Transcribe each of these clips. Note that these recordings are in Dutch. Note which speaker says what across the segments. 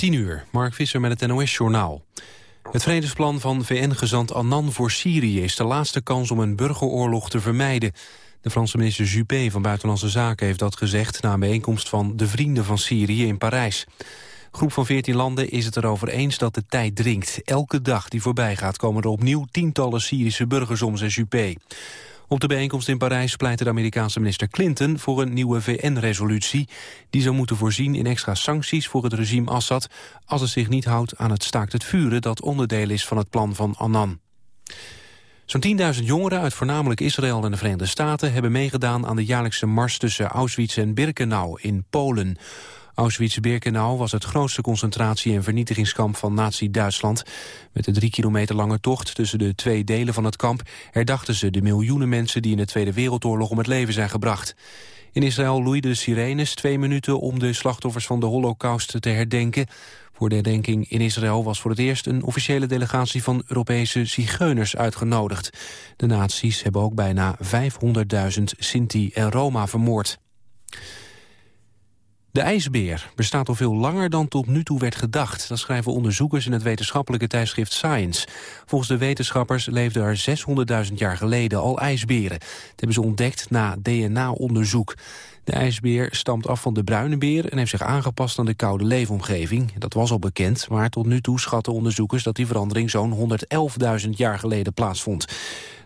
Speaker 1: 10 uur, Mark Visser met het NOS-journaal. Het vredesplan van VN-gezant Annan voor Syrië is de laatste kans om een burgeroorlog te vermijden. De Franse minister Juppé van Buitenlandse Zaken heeft dat gezegd... na een bijeenkomst van de Vrienden van Syrië in Parijs. groep van 14 landen is het erover eens dat de tijd dringt. Elke dag die voorbij gaat komen er opnieuw tientallen Syrische burgers om, zei Juppé. Op de bijeenkomst in Parijs pleitte de Amerikaanse minister Clinton voor een nieuwe VN-resolutie. Die zou moeten voorzien in extra sancties voor het regime Assad als het zich niet houdt aan het staakt het vuren dat onderdeel is van het plan van Annan. Zo'n 10.000 jongeren uit voornamelijk Israël en de Verenigde Staten... hebben meegedaan aan de jaarlijkse mars tussen Auschwitz en Birkenau in Polen. Auschwitz-Birkenau was het grootste concentratie- en vernietigingskamp van nazi-Duitsland. Met de drie kilometer lange tocht tussen de twee delen van het kamp... herdachten ze de miljoenen mensen die in de Tweede Wereldoorlog om het leven zijn gebracht. In Israël loeiden de sirenes twee minuten om de slachtoffers van de holocaust te herdenken. Voor de herdenking in Israël was voor het eerst een officiële delegatie van Europese zigeuners uitgenodigd. De nazi's hebben ook bijna 500.000 Sinti en Roma vermoord. De ijsbeer bestaat al veel langer dan tot nu toe werd gedacht. Dat schrijven onderzoekers in het wetenschappelijke tijdschrift Science. Volgens de wetenschappers leefden er 600.000 jaar geleden al ijsberen. Dat hebben ze ontdekt na DNA-onderzoek. De ijsbeer stamt af van de bruine beer en heeft zich aangepast aan de koude leefomgeving. Dat was al bekend, maar tot nu toe schatten onderzoekers dat die verandering zo'n 111.000 jaar geleden plaatsvond.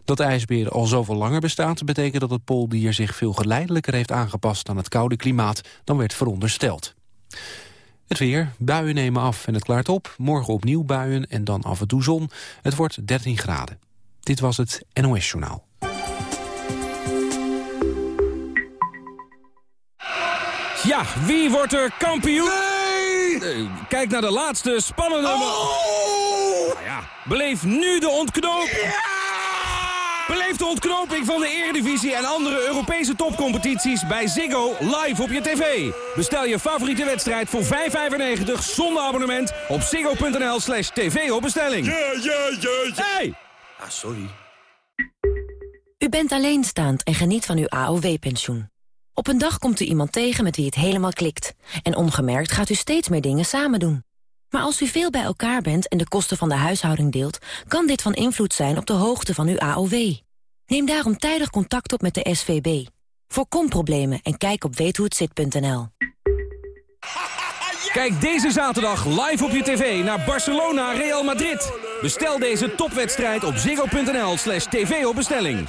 Speaker 1: Dat de ijsbeer al zoveel langer bestaat... betekent dat het pooldier zich veel geleidelijker heeft aangepast... aan het koude klimaat dan werd verondersteld. Het weer, buien nemen af en het klaart op. Morgen opnieuw buien en dan af en toe zon. Het wordt 13 graden. Dit was het NOS Journaal.
Speaker 2: Ja, wie wordt er kampioen? Nee! kijk naar de laatste spannende... Oh! Nou ja, beleef nu de ontknoping. Beleef de ontknoping van de Eredivisie en andere Europese topcompetities bij Ziggo live op je tv. Bestel je favoriete wedstrijd voor 5,95 zonder abonnement op ziggo.nl slash tv op bestelling.
Speaker 3: Ja, ja, ja, ja.
Speaker 2: Hey!
Speaker 3: Ah, sorry.
Speaker 4: U bent alleenstaand en geniet van uw AOW-pensioen. Op een dag komt u iemand tegen met wie het helemaal klikt. En ongemerkt gaat u steeds meer dingen samen doen. Maar als u veel bij elkaar bent en de kosten van de huishouding deelt... kan dit van invloed zijn op de hoogte van uw AOW. Neem daarom tijdig contact op met de SVB. Voorkom problemen en kijk op weethohetzit.nl.
Speaker 2: Kijk deze zaterdag live op je tv naar Barcelona Real Madrid. Bestel deze topwedstrijd op ziggo.nl slash tv op bestelling.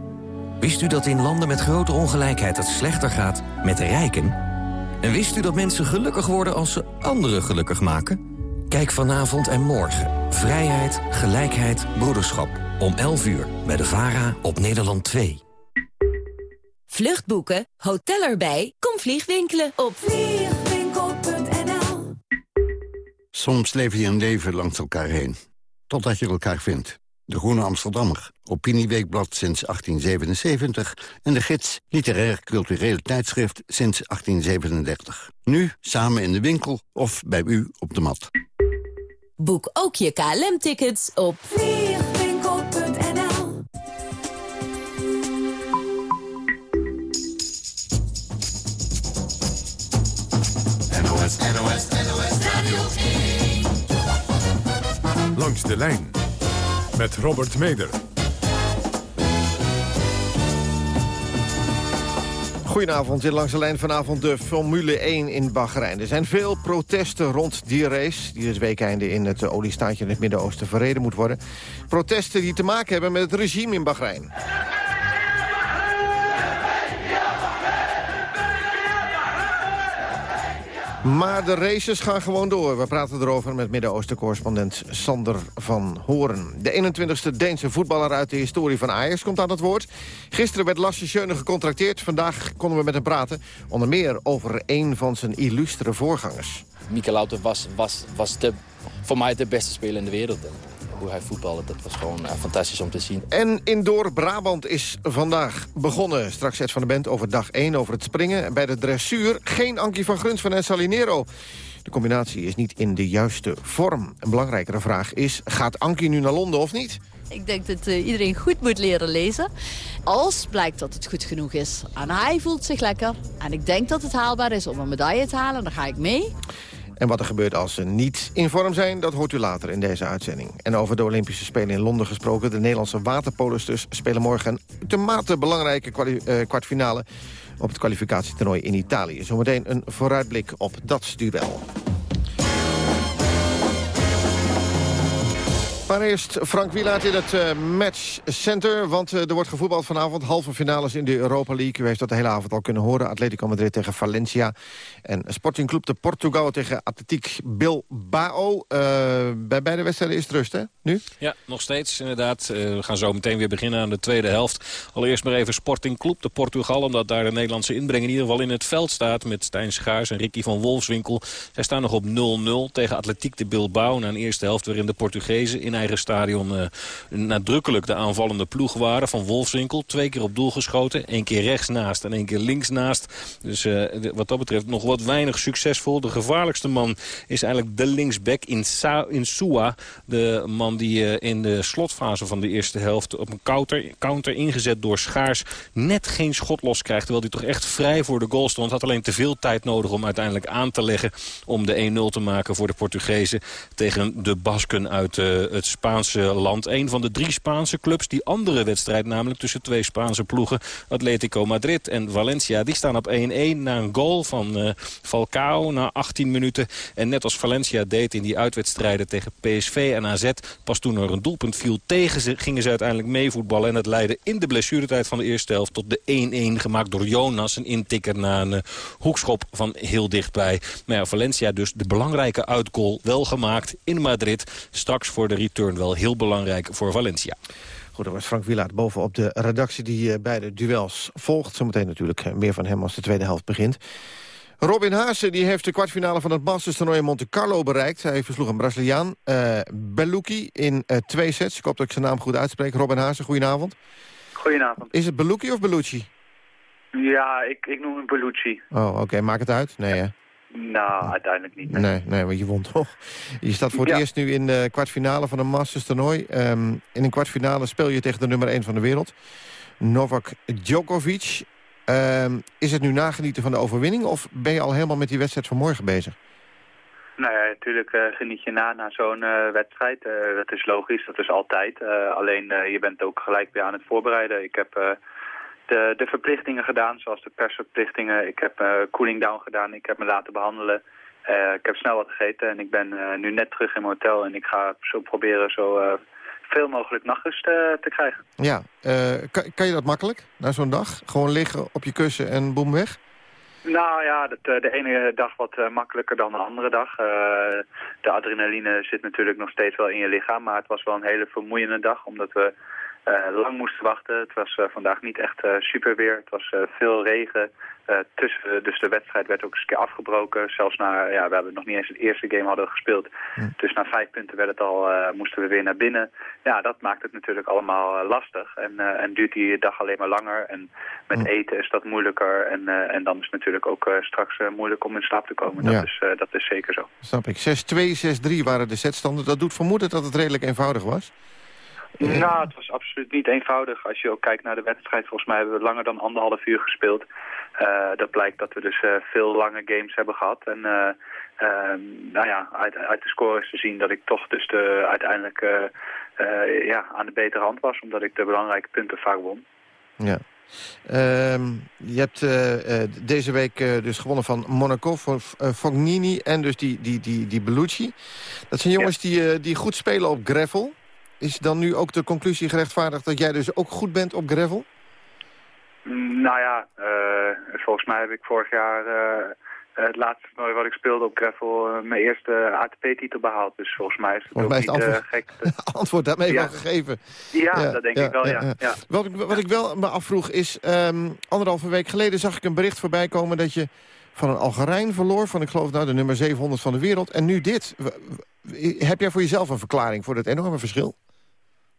Speaker 5: Wist u dat in landen met grote ongelijkheid het slechter gaat met de rijken? En wist u dat mensen gelukkig worden als ze anderen gelukkig maken? Kijk vanavond en morgen. Vrijheid, gelijkheid, broederschap. Om 11 uur bij de VARA op Nederland 2.
Speaker 6: Vluchtboeken, hotel erbij, kom vliegwinkelen op vliegwinkel.nl
Speaker 7: Soms leef je een leven langs elkaar heen. Totdat je elkaar vindt. De Groene Amsterdammer, Opinieweekblad sinds 1877... en de gids Literair Cultureel Tijdschrift sinds 1837. Nu samen in de winkel of bij u op de mat.
Speaker 6: Boek ook je KLM-tickets op vliegwinkel.nl
Speaker 8: NOS, NOS, NOS Radio 1. Langs de lijn met Robert Meder.
Speaker 9: Goedenavond, in langs de lijn vanavond de Formule 1 in Bahrein. Er zijn veel protesten rond die race... die dit weekende in het oliestaatje in het Midden-Oosten verreden moet worden. Protesten die te maken hebben met het regime in Bahrein. Maar de races gaan gewoon door. We praten erover met Midden-Oosten-correspondent Sander van Horen. De 21ste Deense voetballer uit de historie van Ajax komt aan het woord. Gisteren werd Lasse Schöne gecontracteerd. Vandaag konden we met hem praten. Onder meer over een van zijn illustere voorgangers.
Speaker 10: Mikel Laute was, was, was de, voor mij de beste speler in de wereld hoe hij voetbalde. Dat was gewoon uh, fantastisch om te zien.
Speaker 9: En Indoor Brabant is vandaag begonnen. Straks zet van de band over dag 1 over het springen. Bij de dressuur geen Ankie van Grunsven en Salinero. De combinatie is niet in de juiste vorm. Een belangrijkere vraag is, gaat Ankie nu naar Londen of niet?
Speaker 11: Ik denk dat uh, iedereen goed moet leren lezen. Als blijkt dat het goed genoeg is. En hij voelt zich lekker. En ik denk dat het haalbaar is om een medaille te halen. Dan ga ik mee.
Speaker 9: En wat er gebeurt als ze niet in vorm zijn, dat hoort u later in deze uitzending. En over de Olympische Spelen in Londen gesproken... de Nederlandse waterpolosters spelen morgen een uitermate belangrijke uh, kwartfinale... op het kwalificatietoernooi in Italië. Zometeen een vooruitblik op dat duel. Maar eerst Frank Wielaert in het uh, matchcenter. Want uh, er wordt gevoetbald vanavond. Halve finales in de Europa League. U heeft dat de hele avond al kunnen horen. Atletico Madrid tegen Valencia. En Sporting Club de Portugal tegen Atletiek Bilbao. Uh, bij beide wedstrijden is het rust, hè? Nu?
Speaker 2: Ja, nog steeds inderdaad. we gaan zo meteen weer beginnen aan de tweede helft. Allereerst maar even Sporting Club de Portugal. Omdat daar de Nederlandse inbreng in ieder geval in het veld staat. Met Stijn Schaars en Ricky van Wolfswinkel. Zij staan nog op 0-0 tegen Atletiek de Bilbao. Na een eerste helft waarin de Portugezen in eigen stadion uh, nadrukkelijk de aanvallende ploeg waren. Van Wolfswinkel, twee keer op doel geschoten. één keer rechts naast en één keer links naast. Dus uh, wat dat betreft nog wat weinig succesvol. De gevaarlijkste man is eigenlijk de linksback in, Sa in Sua. De man die uh, in de slotfase van de eerste helft op een counter, counter ingezet door Schaars... net geen schot los krijgt, terwijl hij toch echt vrij voor de goal stond. Had alleen te veel tijd nodig om uiteindelijk aan te leggen... om de 1-0 te maken voor de Portugezen tegen de Basken uit het Spaanse land. Een van de drie Spaanse clubs. Die andere wedstrijd namelijk tussen twee Spaanse ploegen. Atletico Madrid en Valencia. Die staan op 1-1 na een goal van uh, Falcao na 18 minuten. En net als Valencia deed in die uitwedstrijden tegen PSV en AZ. Pas toen er een doelpunt viel tegen ze gingen ze uiteindelijk meevoetballen. En dat leidde in de blessuretijd van de eerste helft tot de 1-1 gemaakt door Jonas. Een intikker na een uh, hoekschop van heel dichtbij. Maar ja, Valencia dus de belangrijke uitgoal wel gemaakt in Madrid. Straks voor de return wel heel belangrijk voor Valencia.
Speaker 9: Goed, dat was Frank Wielaert bovenop de redactie die uh, beide duels volgt. Zometeen natuurlijk uh, meer van hem als de tweede helft begint. Robin Haase die heeft de kwartfinale van het Masters toernooi in Monte Carlo bereikt. Hij versloeg een Braziliaan, uh, Bellucci, in twee sets. Ik hoop dat ik zijn naam goed uitspreek. Robin Haase, goedenavond.
Speaker 12: Goedenavond.
Speaker 9: Is het Bellucci of Bellucci?
Speaker 12: Ja, ik, ik noem hem Bellucci.
Speaker 9: Oh, oké. Okay. Maak het uit? Nee, hè?
Speaker 12: Nou, uiteindelijk niet.
Speaker 9: Nee, nee, want je won toch. Je staat voor het eerst nu in de kwartfinale van een Masters toernooi. Um, in een kwartfinale speel je tegen de nummer 1 van de wereld. Novak Djokovic. Um, is het nu nagenieten van de overwinning... of ben je al helemaal met die wedstrijd van morgen bezig?
Speaker 12: Nou ja, natuurlijk uh, geniet je na, na zo'n uh, wedstrijd. Uh, dat is logisch, dat is altijd. alleen je bent ook gelijk weer aan het voorbereiden. Ik heb de, de verplichtingen gedaan, zoals de persverplichtingen. Ik heb uh, cooling down gedaan, ik heb me laten behandelen. Uh, ik heb snel wat gegeten en ik ben uh, nu net terug in mijn hotel. En ik ga zo proberen zo veel mogelijk nachtrust te krijgen.
Speaker 9: Ja, kan, kan je dat makkelijk na zo'n dag? Gewoon liggen op je kussen en boem weg?
Speaker 12: Nou ja, dat, de ene dag wat makkelijker dan de andere dag. De adrenaline zit natuurlijk nog steeds wel in je lichaam, maar het was wel een hele vermoeiende dag, omdat we lang moesten wachten. Het was uh, vandaag niet echt uh, super weer. Het was veel regen. tussen, dus de wedstrijd werd ook eens een keer afgebroken. Zelfs na, ja, we hebben nog niet eens het eerste game hadden gespeeld. Hm. Dus na vijf punten werd het al, moesten we weer naar binnen. Ja, dat maakt het natuurlijk allemaal lastig. En, en duurt die dag alleen maar langer. En met hm. eten is dat moeilijker. En, en dan is het natuurlijk ook straks moeilijk om in slaap te komen. Dat, is, dat is zeker zo.
Speaker 9: Snap ik. 6-2, 6-3 waren de setstanden. Dat doet vermoeden dat het redelijk eenvoudig was?
Speaker 12: Nou, het was absoluut niet eenvoudig. Als je ook kijkt naar de wedstrijd, volgens mij hebben we langer dan anderhalf uur gespeeld. Uh, dat blijkt dat we dus uh, veel lange games hebben gehad. En uh, nou ja, uit, uit, de scores te zien dat ik toch dus de, uiteindelijk ja, aan de betere hand was. Omdat ik de belangrijke punten vaak won.
Speaker 9: Ja. Um, je hebt deze week dus gewonnen van Monaco, van Fognini en dus die, die, die, die Bellucci. Dat zijn jongens ja. die, die goed spelen op gravel. Is dan nu ook de conclusie gerechtvaardigd dat jij dus ook goed bent op gravel?
Speaker 12: Nou ja, uh, volgens mij heb ik vorig jaar uh, het laatste toernooi wat ik speelde op gravel uh, mijn eerste ATP-titel behaald. Dus volgens mij is het
Speaker 9: volgens mij is
Speaker 12: niet
Speaker 9: antwoord,
Speaker 12: gek.
Speaker 9: antwoord daarmee
Speaker 12: Ja.
Speaker 9: wel gegeven.
Speaker 12: Ja, dat denk ik wel, ja. ja.
Speaker 9: Wat, ik, wat ik wel me afvroeg is... ehm, anderhalve week geleden zag ik een bericht voorbij komen... dat je van een Algerijn verloor, van ik geloof nou de nummer 700 van de wereld. En nu dit. Heb jij voor jezelf een verklaring voor dat enorme verschil?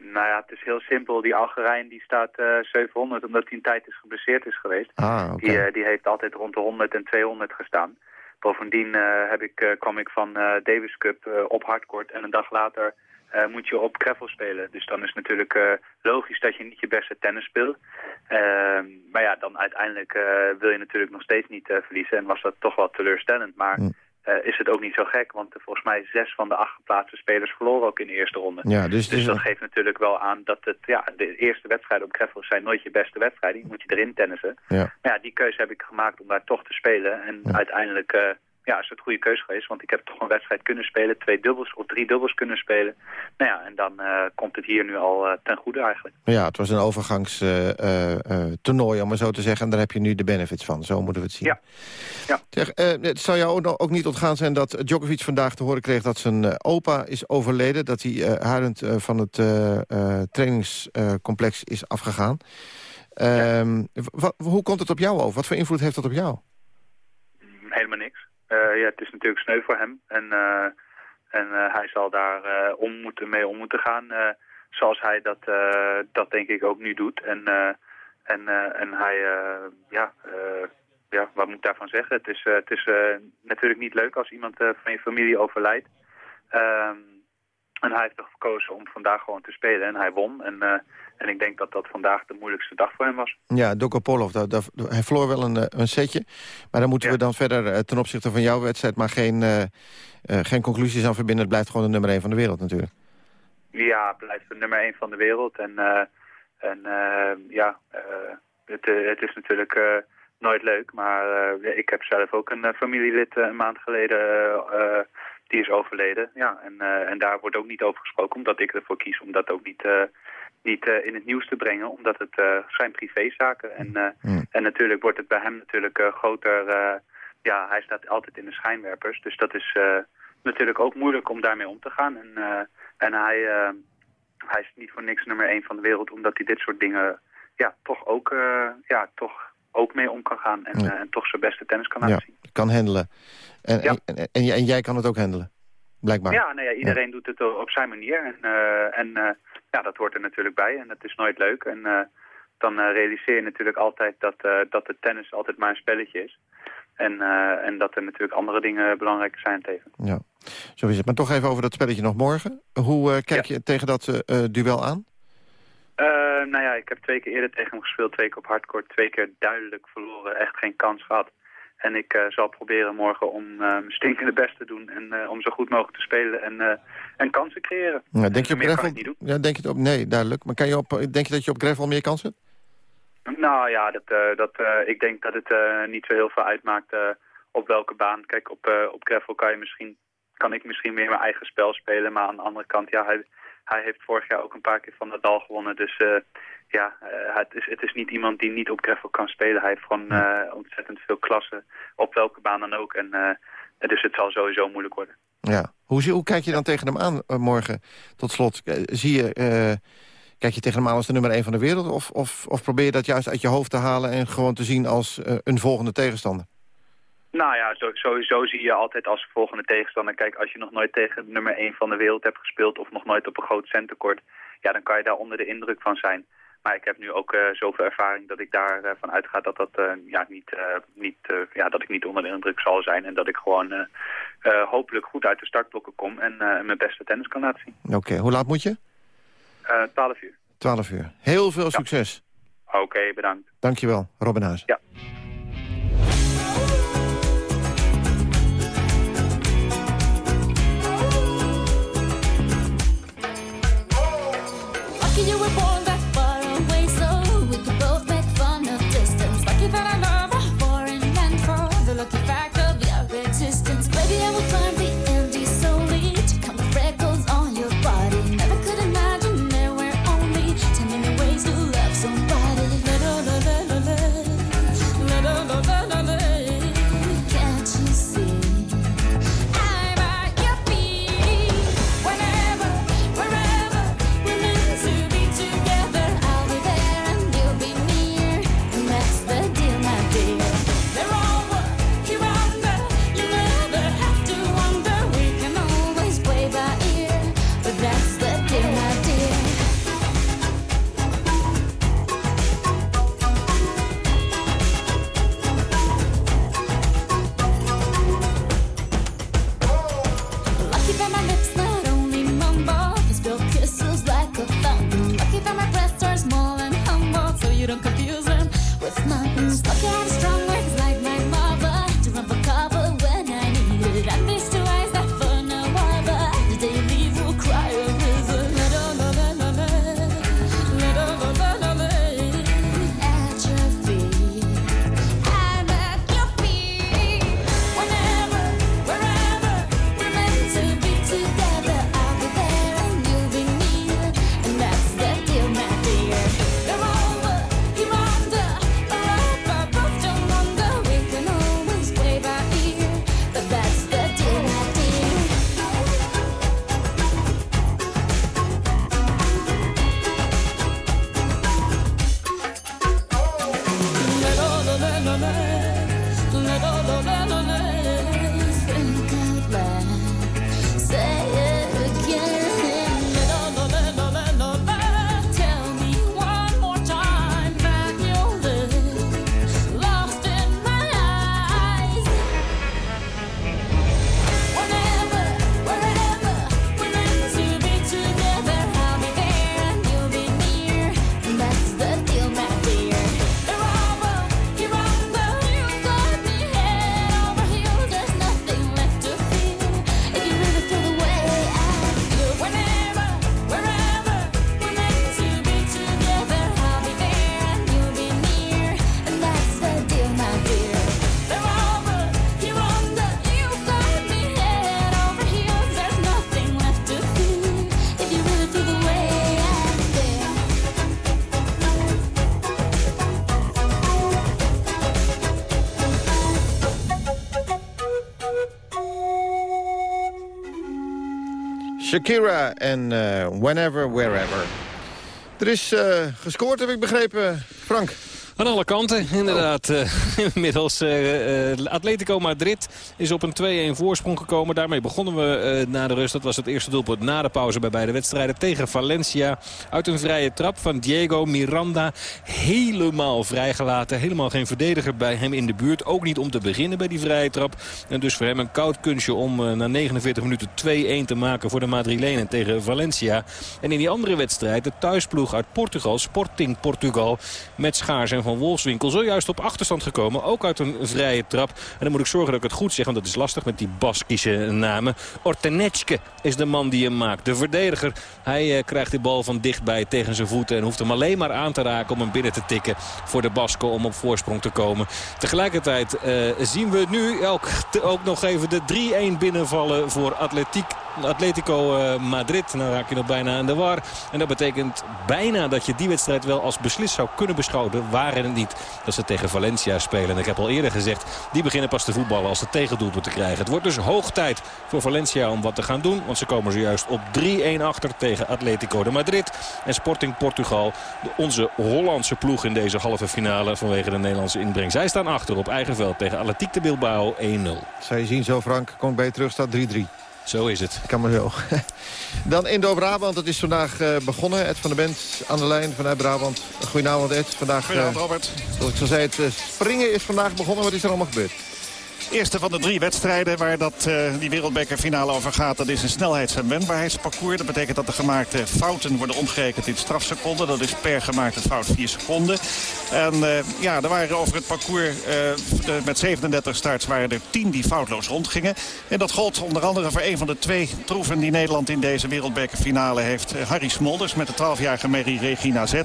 Speaker 12: Nou ja, het is heel simpel. Die Algerijn die staat eh 700 omdat hij een tijd is geblesseerd is geweest.
Speaker 9: Ah.
Speaker 12: Die, eh, die heeft altijd rond de 100 en 200 gestaan. Bovendien eh, heb ik, eh, kwam ik van eh, Davis Cup eh, op hardcourt en een dag later eh, moet je op gravel spelen. Dus dan is natuurlijk eh, logisch dat je niet je beste tennis speelt. Ehm, maar ja, dan uiteindelijk eh, wil je natuurlijk nog steeds niet eh, verliezen en was dat toch wel teleurstellend. Maar eh, is het ook niet zo gek, want volgens mij zes van de acht geplaatste spelers verloren ook in de eerste ronde.
Speaker 9: Ja, dus,
Speaker 12: Dus dat geeft natuurlijk wel aan dat het, ja, de eerste wedstrijden op gravel zijn nooit je beste wedstrijden. Die moet je erin tennissen.
Speaker 9: ja.
Speaker 12: Maar ja, die keuze heb ik gemaakt om daar toch te spelen. En uiteindelijk eh, ja, is het een goede keuze geweest. Want ik heb toch een wedstrijd kunnen spelen. Twee dubbels of drie dubbels kunnen spelen. Nou ja, en dan eh, komt het hier nu al eh, ten goede eigenlijk.
Speaker 9: ja, het was een overgangstoernooi, om maar zo te zeggen. En daar heb je nu de benefits van. Zo moeten we het zien.
Speaker 12: Ja. ja.
Speaker 9: Zeg, eh, het zou jou ook, ook niet ontgaan zijn dat Djokovic vandaag te horen kreeg... dat zijn eh, opa is overleden. Dat hij eh, huilend eh, van het eh, eh, trainingscomplex is afgegaan. Ehm, hoe komt het op jou over? Wat voor invloed heeft dat op jou?
Speaker 12: Helemaal niks. Eh, ja, het is natuurlijk sneu voor hem. En, eh, en eh, hij zal daar om moeten, mee om moeten gaan. zoals hij dat, dat denk ik ook nu doet. En, en, en hij, ja, ja, wat moet ik daarvan zeggen? Het is, het is natuurlijk niet leuk als iemand van je familie overlijdt. Ehm, en hij heeft er gekozen om vandaag gewoon te spelen. En hij won. En, eh, en ik denk dat dat vandaag de moeilijkste dag voor hem was.
Speaker 9: Ja, Dokopolov, daar, hij verloor wel een, eh, een setje. Maar daar moeten we dan verder eh, ten opzichte van jouw wedstrijd... maar geen, geen conclusies aan verbinden. Het blijft gewoon de nummer 1 van de wereld natuurlijk.
Speaker 12: Ja, blijft de nummer 1 van de wereld. En, en ja, het, het is natuurlijk nooit leuk. Maar ik heb zelf ook een familielid een maand geleden, die is overleden. Ja, en, eh, en daar wordt ook niet over gesproken, omdat ik ervoor kies om dat ook niet, eh, niet eh, in het nieuws te brengen. Omdat het zijn privézaken. En, eh, en natuurlijk wordt het bij hem natuurlijk groter... ja, hij staat altijd in de schijnwerpers. Dus dat is natuurlijk ook moeilijk om daarmee om te gaan. En, en hij, hij is niet voor niks nummer 1 van de wereld, omdat hij dit soort dingen ja, toch, ook, ja, toch ook mee om kan gaan. En,
Speaker 9: Ja.
Speaker 12: eh, en toch zijn beste tennis kan laten zien.
Speaker 9: kan handelen. En, en, en, en jij- kan het ook handelen, blijkbaar.
Speaker 12: Ja, nou ja, iedereen doet het op zijn manier. En, eh, en eh, ja, dat hoort er natuurlijk bij. En dat is nooit leuk. En dan realiseer je natuurlijk altijd dat, dat het tennis altijd maar een spelletje is. En, en dat er natuurlijk andere dingen belangrijker zijn tegen.
Speaker 9: Ja, zo is het. Maar toch even over dat spelletje nog morgen. Hoe kijk je tegen dat duel aan?
Speaker 12: Eh, nou ja, ik heb twee keer eerder tegen hem gespeeld. Twee keer op hardcourt. Twee keer duidelijk verloren. Echt geen kans gehad. En ik eh, zal proberen morgen om eh, mijn stinkende best te doen. En om zo goed mogelijk te spelen en, en kansen creëren.
Speaker 9: Ja, denk je op gravel?
Speaker 12: ik niet doen.
Speaker 9: Ja, denk je op? Nee, duidelijk. Maar kan je op, denk je dat je op gravel meer kans hebt?
Speaker 12: Nou ja, dat, dat, ik denk dat het niet zo heel veel uitmaakt op welke baan. Kijk, op, op gravel kan, je misschien, kan ik misschien meer mijn eigen spel spelen. Maar aan de andere kant, ja, hij, hij heeft vorig jaar ook een paar keer van Nadal gewonnen. Dus eh, ja, eh, het, is, het is niet iemand die niet op gravel kan spelen. Hij heeft gewoon eh, ontzettend veel klassen, op welke baan dan ook. En, dus het zal sowieso moeilijk worden.
Speaker 9: Ja. Hoe, hoe kijk je dan tegen hem aan morgen? Tot slot, zie je, kijk je tegen hem aan als de nummer 1 van de wereld? Of, of, of probeer je dat juist uit je hoofd te halen... en gewoon te zien als een volgende tegenstander?
Speaker 12: Nou ja, sowieso zie je altijd als volgende tegenstander. Kijk, als je nog nooit tegen nummer 1 van de wereld hebt gespeeld... of nog nooit op een groot centenkort... ja, dan kan je daar onder de indruk van zijn. Maar ik heb nu ook eh, zoveel ervaring dat ik daarvan van uitga dat, dat, eh, ja, niet, eh, niet, eh, ja, dat ik niet onder de indruk zal zijn. En dat ik gewoon eh, eh, hopelijk goed uit de startblokken kom en eh, mijn beste tennis kan laten zien.
Speaker 9: Oké, hoe laat moet je?
Speaker 12: Eh 12 uur.
Speaker 9: 12 uur. Heel veel succes.
Speaker 12: Oké, bedankt.
Speaker 9: Dankjewel, Robin Haas.
Speaker 12: Ja.
Speaker 9: Shakira en eh, Whenever, Wherever. Er is eh, gescoord, heb ik begrepen, Frank.
Speaker 2: Aan alle kanten, inderdaad. eh, inmiddels eh, eh, Atletico Madrid is op een 2-1 voorsprong gekomen. Daarmee begonnen we eh, na de rust. Dat was het eerste doelpunt na de pauze bij beide wedstrijden. Tegen Valencia uit een vrije trap van Diego Miranda. Helemaal vrijgelaten. Helemaal geen verdediger bij hem in de buurt. Ook niet om te beginnen bij die vrije trap. En dus voor hem een koud kunstje om na 49 minuten 2-1 te maken voor de Madrilenen tegen Valencia. En in die andere wedstrijd, de thuisploeg uit Portugal, Sporting Portugal, met Schaars en Van Wolfswinkel, zojuist op achterstand gekomen. Ook uit een vrije trap. En dan moet ik zorgen dat ik het goed zeg, want dat is lastig met die Baskische namen. Ortenetske is de man die hem maakt. De verdediger, hij eh, krijgt de bal van dichtbij tegen zijn voeten en hoeft hem alleen maar aan te raken om hem binnen te tikken voor de Basken om op voorsprong te komen. Tegelijkertijd eh, zien we nu ook, ook nog even de 3-1 binnenvallen voor Atletiek. Atletico eh, Madrid. Nou raak je nog bijna aan de war. En dat betekent bijna dat je die wedstrijd wel als beslist zou kunnen beschouwen. Waren het niet dat ze tegen Valencia spelen. En ik heb al eerder gezegd, die beginnen pas te voetballen als ze tegendoelpunt te krijgen. Het wordt dus hoog tijd voor Valencia om wat te gaan doen. Want ze komen zojuist op 3-1 achter tegen Atletico de Madrid. En Sporting Portugal, onze Hollandse ploeg in deze halve finale vanwege de Nederlandse inbreng. Zij staan achter op eigen veld tegen Atletiek de Bilbao 1-0.
Speaker 9: Zou je zien zo, Frank. Komt bij terug, staat 3-3.
Speaker 2: Zo is het.
Speaker 9: Kan maar zo. Dan Indo-Brabant, dat is vandaag eh, begonnen. Ed van der Bent aan de lijn vanuit Brabant. Goedenavond Ed. Vandaag,
Speaker 13: Goedenavond,
Speaker 9: eh,
Speaker 13: Robert.
Speaker 9: Zoals ik zo zei, het eh, springen is vandaag begonnen. Wat is er allemaal gebeurd?
Speaker 13: Eerste van de drie wedstrijden waar dat, eh, die wereldbekerfinale over gaat... dat is een snelheids- en wendbaarheidsparcours. Dat betekent dat de gemaakte fouten worden omgerekend in strafseconden. Dat is per gemaakte fout 4 seconden. En eh, ja, er waren over het parcours eh, met 37 starts... waren er 10 die foutloos rondgingen. En dat gold onder andere voor een van de twee troeven... die Nederland in deze wereldbekerfinale heeft. Harry Smolders met de 12-jarige Mary Regina Z.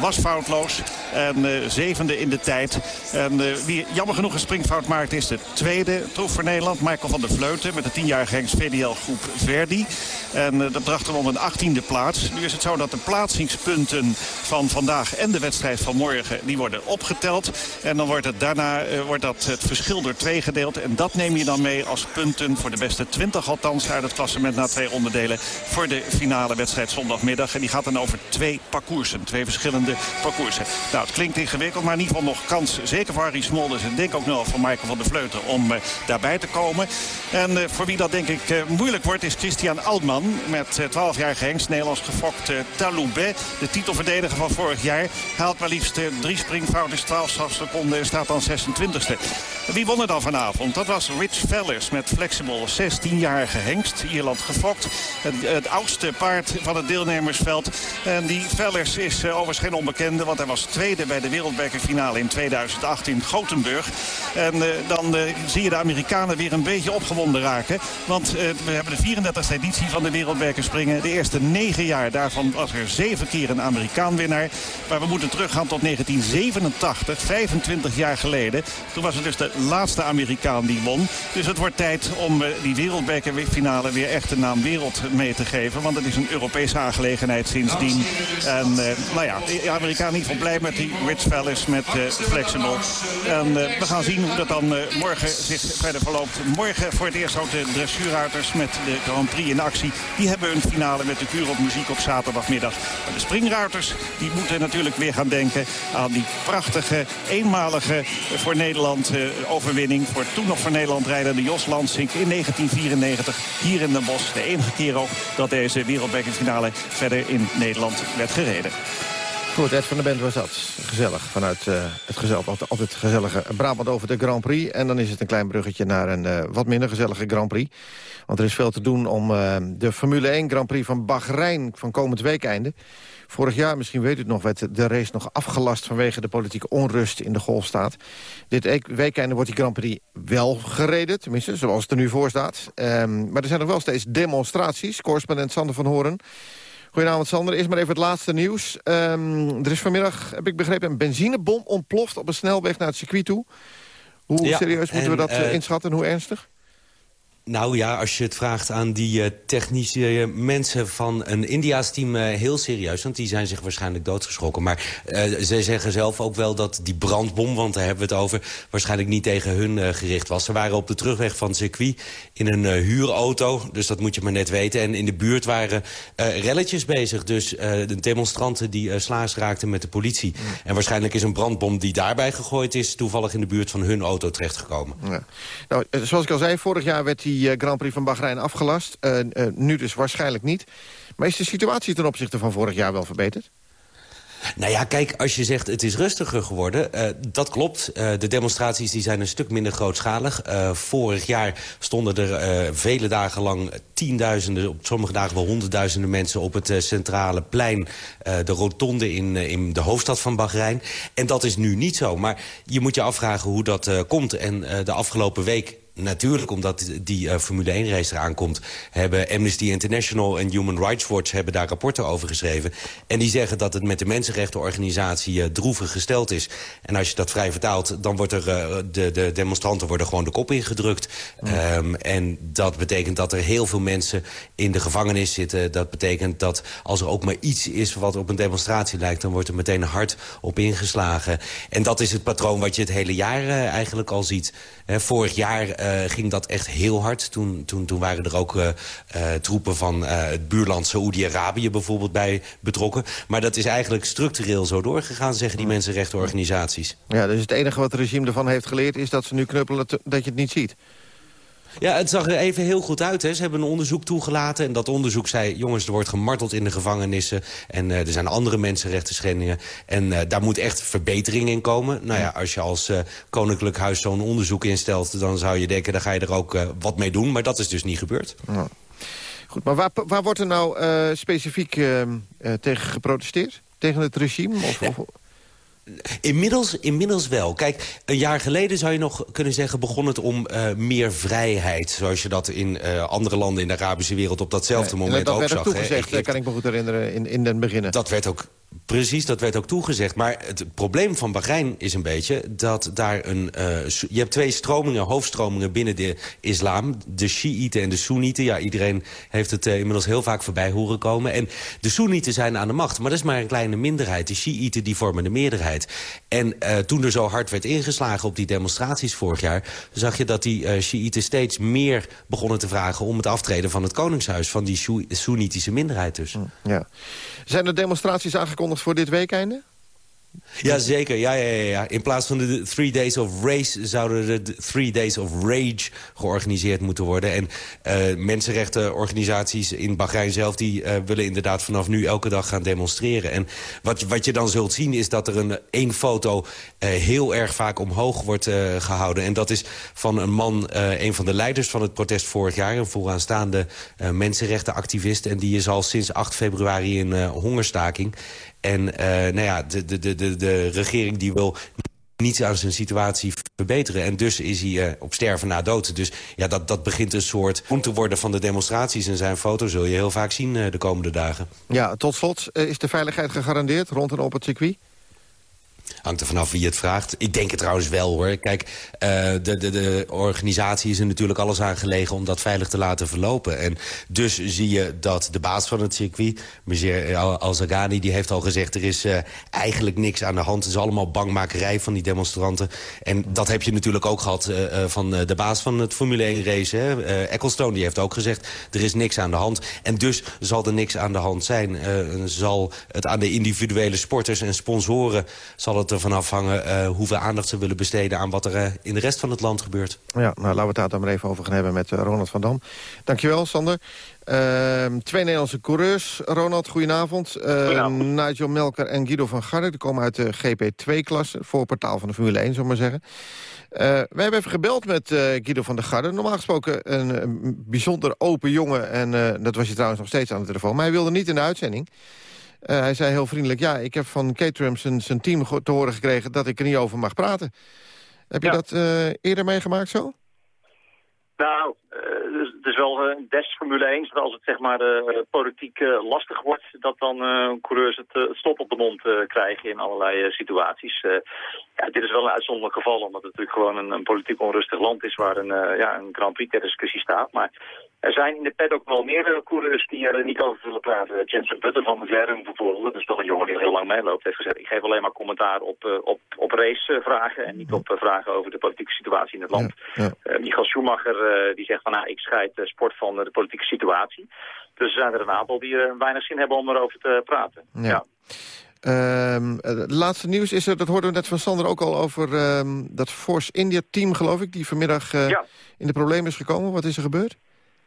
Speaker 13: Was foutloos en zevende in de tijd. En wie jammer genoeg een springfout maakt is de tweede troef voor Nederland. Michael van der Vleuten met de 10-jarige Henks VDL groep Verdi. En eh, dat bracht hem om een 18e plaats. Nu is het zo dat de plaatsingspunten van vandaag en de wedstrijd van morgen... die worden opgeteld. En dan wordt het daarna eh, wordt dat het verschil door twee gedeeld. En dat neem je dan mee als punten voor de beste 20 althans... uit het klassement na twee onderdelen voor de finale wedstrijd zondagmiddag. En die gaat dan over twee parcoursen. Twee verschillende parcoursen. Nou, het klinkt ingewikkeld, maar in ieder geval nog kans. Zeker voor Harry Smolders en denk ook nog voor Michael van der Vleuten om eh, daarbij te komen. En eh, voor wie dat denk ik eh, moeilijk wordt is Christian Altman. Met eh, 12-jarige Henks, Nederlands gefokt Taloubet. De titelverdediger van vorig jaar. Haalt maar liefst drie springfouten, 12 strafseconden en staat dan 26e. Wie won er dan vanavond? Dat was Rich Vellers met Flexible. 16-jarige Hengst, Ierland gefokt. Het, het oudste paard van het deelnemersveld. En die Vellers is overigens geen onbekende. Want hij was tweede bij de wereldbekerfinale in 2008 in Gothenburg. En dan uh, zie je de Amerikanen weer een beetje opgewonden raken. Want uh, we hebben de 34e editie van de wereldbeker springen. De eerste negen jaar daarvan was er zeven keer een Amerikaan winnaar. Maar we moeten teruggaan tot 1987, 25 jaar geleden. Toen was het dus de laatste Amerikaan die won. Dus het wordt tijd om uh, die wereldbekerfinale weer echt de naam wereld mee te geven. Want het is een Europese aangelegenheid sindsdien. En uh, nou ja, de Amerikaan in ieder blij met die Rich Fellis, met Flexible. En we gaan zien hoe dat dan morgen zich verder verloopt. Morgen voor het eerst ook de dressuurruiters met de Grand Prix in actie. Die hebben een finale met de kuur op muziek op zaterdagmiddag. De springruiters die moeten natuurlijk weer gaan denken aan die prachtige, eenmalige voor Nederland eh, overwinning. Voor toen nog voor Nederland rijden de Jos Lansink in 1994 hier in Den Bosch. De enige keer ook dat deze wereldbekerfinale verder in Nederland werd gereden.
Speaker 9: Goed, Ed van der Bent was dat. Gezellig, vanuit eh, het gezellig, altijd, gezellige Brabant over de Grand Prix. En dan is het een klein bruggetje naar een eh, wat minder gezellige Grand Prix. Want er is veel te doen om eh, de Formule 1 Grand Prix van Bahrein van komend weekeinde. Vorig jaar, misschien weet u het nog, werd de race nog afgelast... vanwege de politieke onrust in de golfstaat. Dit e- weekende wordt die Grand Prix wel gereden, tenminste, zoals het er nu voor staat. Ehm, maar er zijn nog wel steeds demonstraties. Correspondent Sander van Horen Goedenavond Sander, eerst maar even het laatste nieuws. Ehm, er is vanmiddag, heb ik begrepen, een benzinebom ontploft op een snelweg naar het circuit toe. Hoe
Speaker 14: Ja,
Speaker 9: serieus moeten we dat eh,
Speaker 14: eh,
Speaker 9: inschatten en hoe ernstig?
Speaker 14: Nou ja, als je het vraagt aan die eh, technische mensen van een Indiaas team... eh, heel serieus, want die zijn zich waarschijnlijk doodgeschrokken. Maar eh zij zeggen zelf ook wel dat die brandbom, want daar hebben we het over... waarschijnlijk niet tegen hun gericht was. Ze waren op de terugweg van het circuit in een huurauto, dus dat moet je maar net weten. En in de buurt waren relletjes bezig, dus de demonstranten die slaars raakten met de politie. En waarschijnlijk is een brandbom die daarbij gegooid is... toevallig in de buurt van hun auto terechtgekomen.
Speaker 9: Ja. Nou, zoals ik al zei, vorig jaar werd die eh, Grand Prix van Bahrein afgelast. Eh, eh, nu dus waarschijnlijk niet. Maar is de situatie ten opzichte van vorig jaar wel verbeterd?
Speaker 14: Nou ja, kijk, als je zegt het is rustiger geworden, dat klopt. De demonstraties die zijn een stuk minder grootschalig. Vorig jaar stonden er vele dagen lang tienduizenden... op sommige dagen wel honderdduizenden mensen op het centrale plein... de rotonde in, in de hoofdstad van Bahrein. En dat is nu niet zo. Maar je moet je afvragen hoe dat komt. En de afgelopen week Natuurlijk, omdat die eh, Formule 1-race eraan komt... hebben Amnesty International en Human Rights Watch hebben daar rapporten over geschreven. En die zeggen dat het met de mensenrechtenorganisatie eh, droevig gesteld is. En als je dat vrij vertaalt, dan wordt er, eh, de, de demonstranten worden gewoon de kop ingedrukt. Ehm, en dat betekent dat er heel veel mensen in de gevangenis zitten. Dat betekent dat als er ook maar iets is wat op een demonstratie lijkt... dan wordt er meteen hard op ingeslagen. En dat is het patroon wat je het hele jaar eigenlijk al ziet. Vorig jaar ging dat echt heel hard. Toen, toen, toen waren er ook eh, eh, troepen van eh, het buurland Saoedi-Arabië bijvoorbeeld bij betrokken. Maar dat is eigenlijk structureel zo doorgegaan, zeggen die mensenrechtenorganisaties.
Speaker 9: Ja, dus het enige wat het regime ervan heeft geleerd... is dat ze nu knuppelen dat je het niet ziet.
Speaker 14: Ja, het zag er even heel goed uit. Hè. Ze hebben een onderzoek toegelaten. En dat onderzoek zei, jongens, er wordt gemarteld in de gevangenissen. En eh, er zijn andere mensenrechten schendingen. En eh, daar moet echt verbetering in komen. Nou ja, als je als eh, Koninklijk Huis zo'n onderzoek instelt... dan zou je denken, dan ga je er ook wat mee doen. Maar dat is dus niet gebeurd.
Speaker 9: Ja. Goed, maar waar, waar wordt er nou specifiek eh, eh, tegen geprotesteerd? Tegen het regime? Of, of,
Speaker 14: Inmiddels, inmiddels wel. Kijk, een jaar geleden zou je nog kunnen zeggen... begon het om eh, meer vrijheid. Zoals je dat in eh, andere landen in de Arabische wereld... op datzelfde
Speaker 9: En
Speaker 14: moment
Speaker 9: dat
Speaker 14: ook
Speaker 9: werd ook
Speaker 14: zag.
Speaker 9: toegezegd,
Speaker 14: Ik-
Speaker 9: eh, kan ik me goed herinneren, in, in den beginnen.
Speaker 14: Dat werd ook... Precies, dat werd ook toegezegd. Maar het probleem van Bahrein is een beetje dat daar een... eh, je hebt twee stromingen, hoofdstromingen binnen de islam. De Shiiten en de Soenieten. Ja, iedereen heeft het eh, inmiddels heel vaak voorbij horen komen. En de Soenieten zijn aan de macht, maar dat is maar een kleine minderheid. De Shiiten die vormen de meerderheid. En eh, toen er zo hard werd ingeslagen op die demonstraties vorig jaar... zag je dat die Shiiten steeds meer begonnen te vragen... om het aftreden van het koningshuis, van die Soenitische minderheid dus.
Speaker 9: Ja. Zijn er demonstraties aangekondigd voor dit weekende?
Speaker 14: Ja, zeker. Ja, ja, ja. In plaats van de Three Days of Race... zouden er de Three Days of Rage georganiseerd moeten worden. En eh mensenrechtenorganisaties in Bahrein zelf... die eh, willen inderdaad vanaf nu elke dag gaan demonstreren. En wat, wat je dan zult zien is dat er een één foto... eh, heel erg vaak omhoog wordt eh, gehouden. En dat is van een man, een van de leiders van het protest vorig jaar... een vooraanstaande mensenrechtenactivist. En die is al sinds 8 februari in hongerstaking... En eh, nou ja, de, de, de, de, regering die wil niets aan zijn situatie verbeteren. En dus is hij eh, op sterven na dood. Dus ja, dat, dat begint een soort groen te worden van de demonstraties. En zijn foto zul je heel vaak zien eh, de komende dagen.
Speaker 9: Ja, tot slot, is de veiligheid gegarandeerd rond en op het circuit?
Speaker 14: Hangt er vanaf wie het vraagt. Ik denk het trouwens wel, hoor. Kijk, uh, de, de, de organisatie is er natuurlijk alles aan gelegen... om dat veilig te laten verlopen. En dus zie je dat de baas van het circuit, meneer Al-Zagani... die heeft al gezegd, er is uh, eigenlijk niks aan de hand. Het is allemaal bangmakerij van die demonstranten. En dat heb je natuurlijk ook gehad uh, van de baas van het Formule 1-race. Uh, Ecclestone die heeft ook gezegd, er is niks aan de hand. En dus zal er niks aan de hand zijn. zal het aan de individuele sporters en sponsoren... zal het ervan afhangen uh, hoeveel aandacht ze willen besteden... aan wat er uh, in de rest van het land gebeurt.
Speaker 9: Ja, nou, laten we het daar dan maar even over gaan hebben met uh, Ronald van Dam. Dankjewel, Sander. Ehm, twee Nederlandse coureurs. Ronald, goedenavond. Nigel Melker en Guido van Garde. Die komen uit de GP2-klasse. Voorportaal van de Formule 1, zullen we maar zeggen. wij hebben even gebeld met Guido van der Garde. Normaal gesproken een, een bijzonder open jongen. En dat was je trouwens nog steeds aan de telefoon. Maar hij wilde niet in de uitzending. Uh, hij zei heel vriendelijk, ja, ik heb van Caterham zijn, team te horen gekregen... dat ik er niet over mag praten. Heb je dat uh, eerder meegemaakt zo?
Speaker 15: Nou, eh, dus het is wel een des Formule 1, dat als het zeg maar eh, politiek eh, lastig wordt, dat dan eh, coureurs het, eh, het stop op de mond eh, krijgen in allerlei eh, situaties. Eh, ja, dit is wel een uitzonderlijk geval, omdat het natuurlijk gewoon een, een politiek onrustig land is waar een, eh, ja, een Grand Prix ter discussie staat. Maar er zijn in de pad ook wel meerdere coureurs die er niet over willen praten. Jensen Button van McLaren bijvoorbeeld, dat is toch een jongen die al heel lang meeloopt, heeft gezegd ik geef alleen maar commentaar op, eh, op, op racevragen en niet op eh, vragen over de politieke situatie in het land. Eh, Michael Schumacher eh, die zegt van nou, ik scheid sport van eh, de politieke situatie. Dus er zijn er een aantal die eh, weinig zin hebben om erover te praten.
Speaker 9: Ja. Ehm, het laatste nieuws is er, dat hoorden we net van Sander ook al over ehm, dat Force India team, geloof ik, die vanmiddag eh,
Speaker 15: Ja.
Speaker 9: in de problemen is gekomen. Wat is er gebeurd?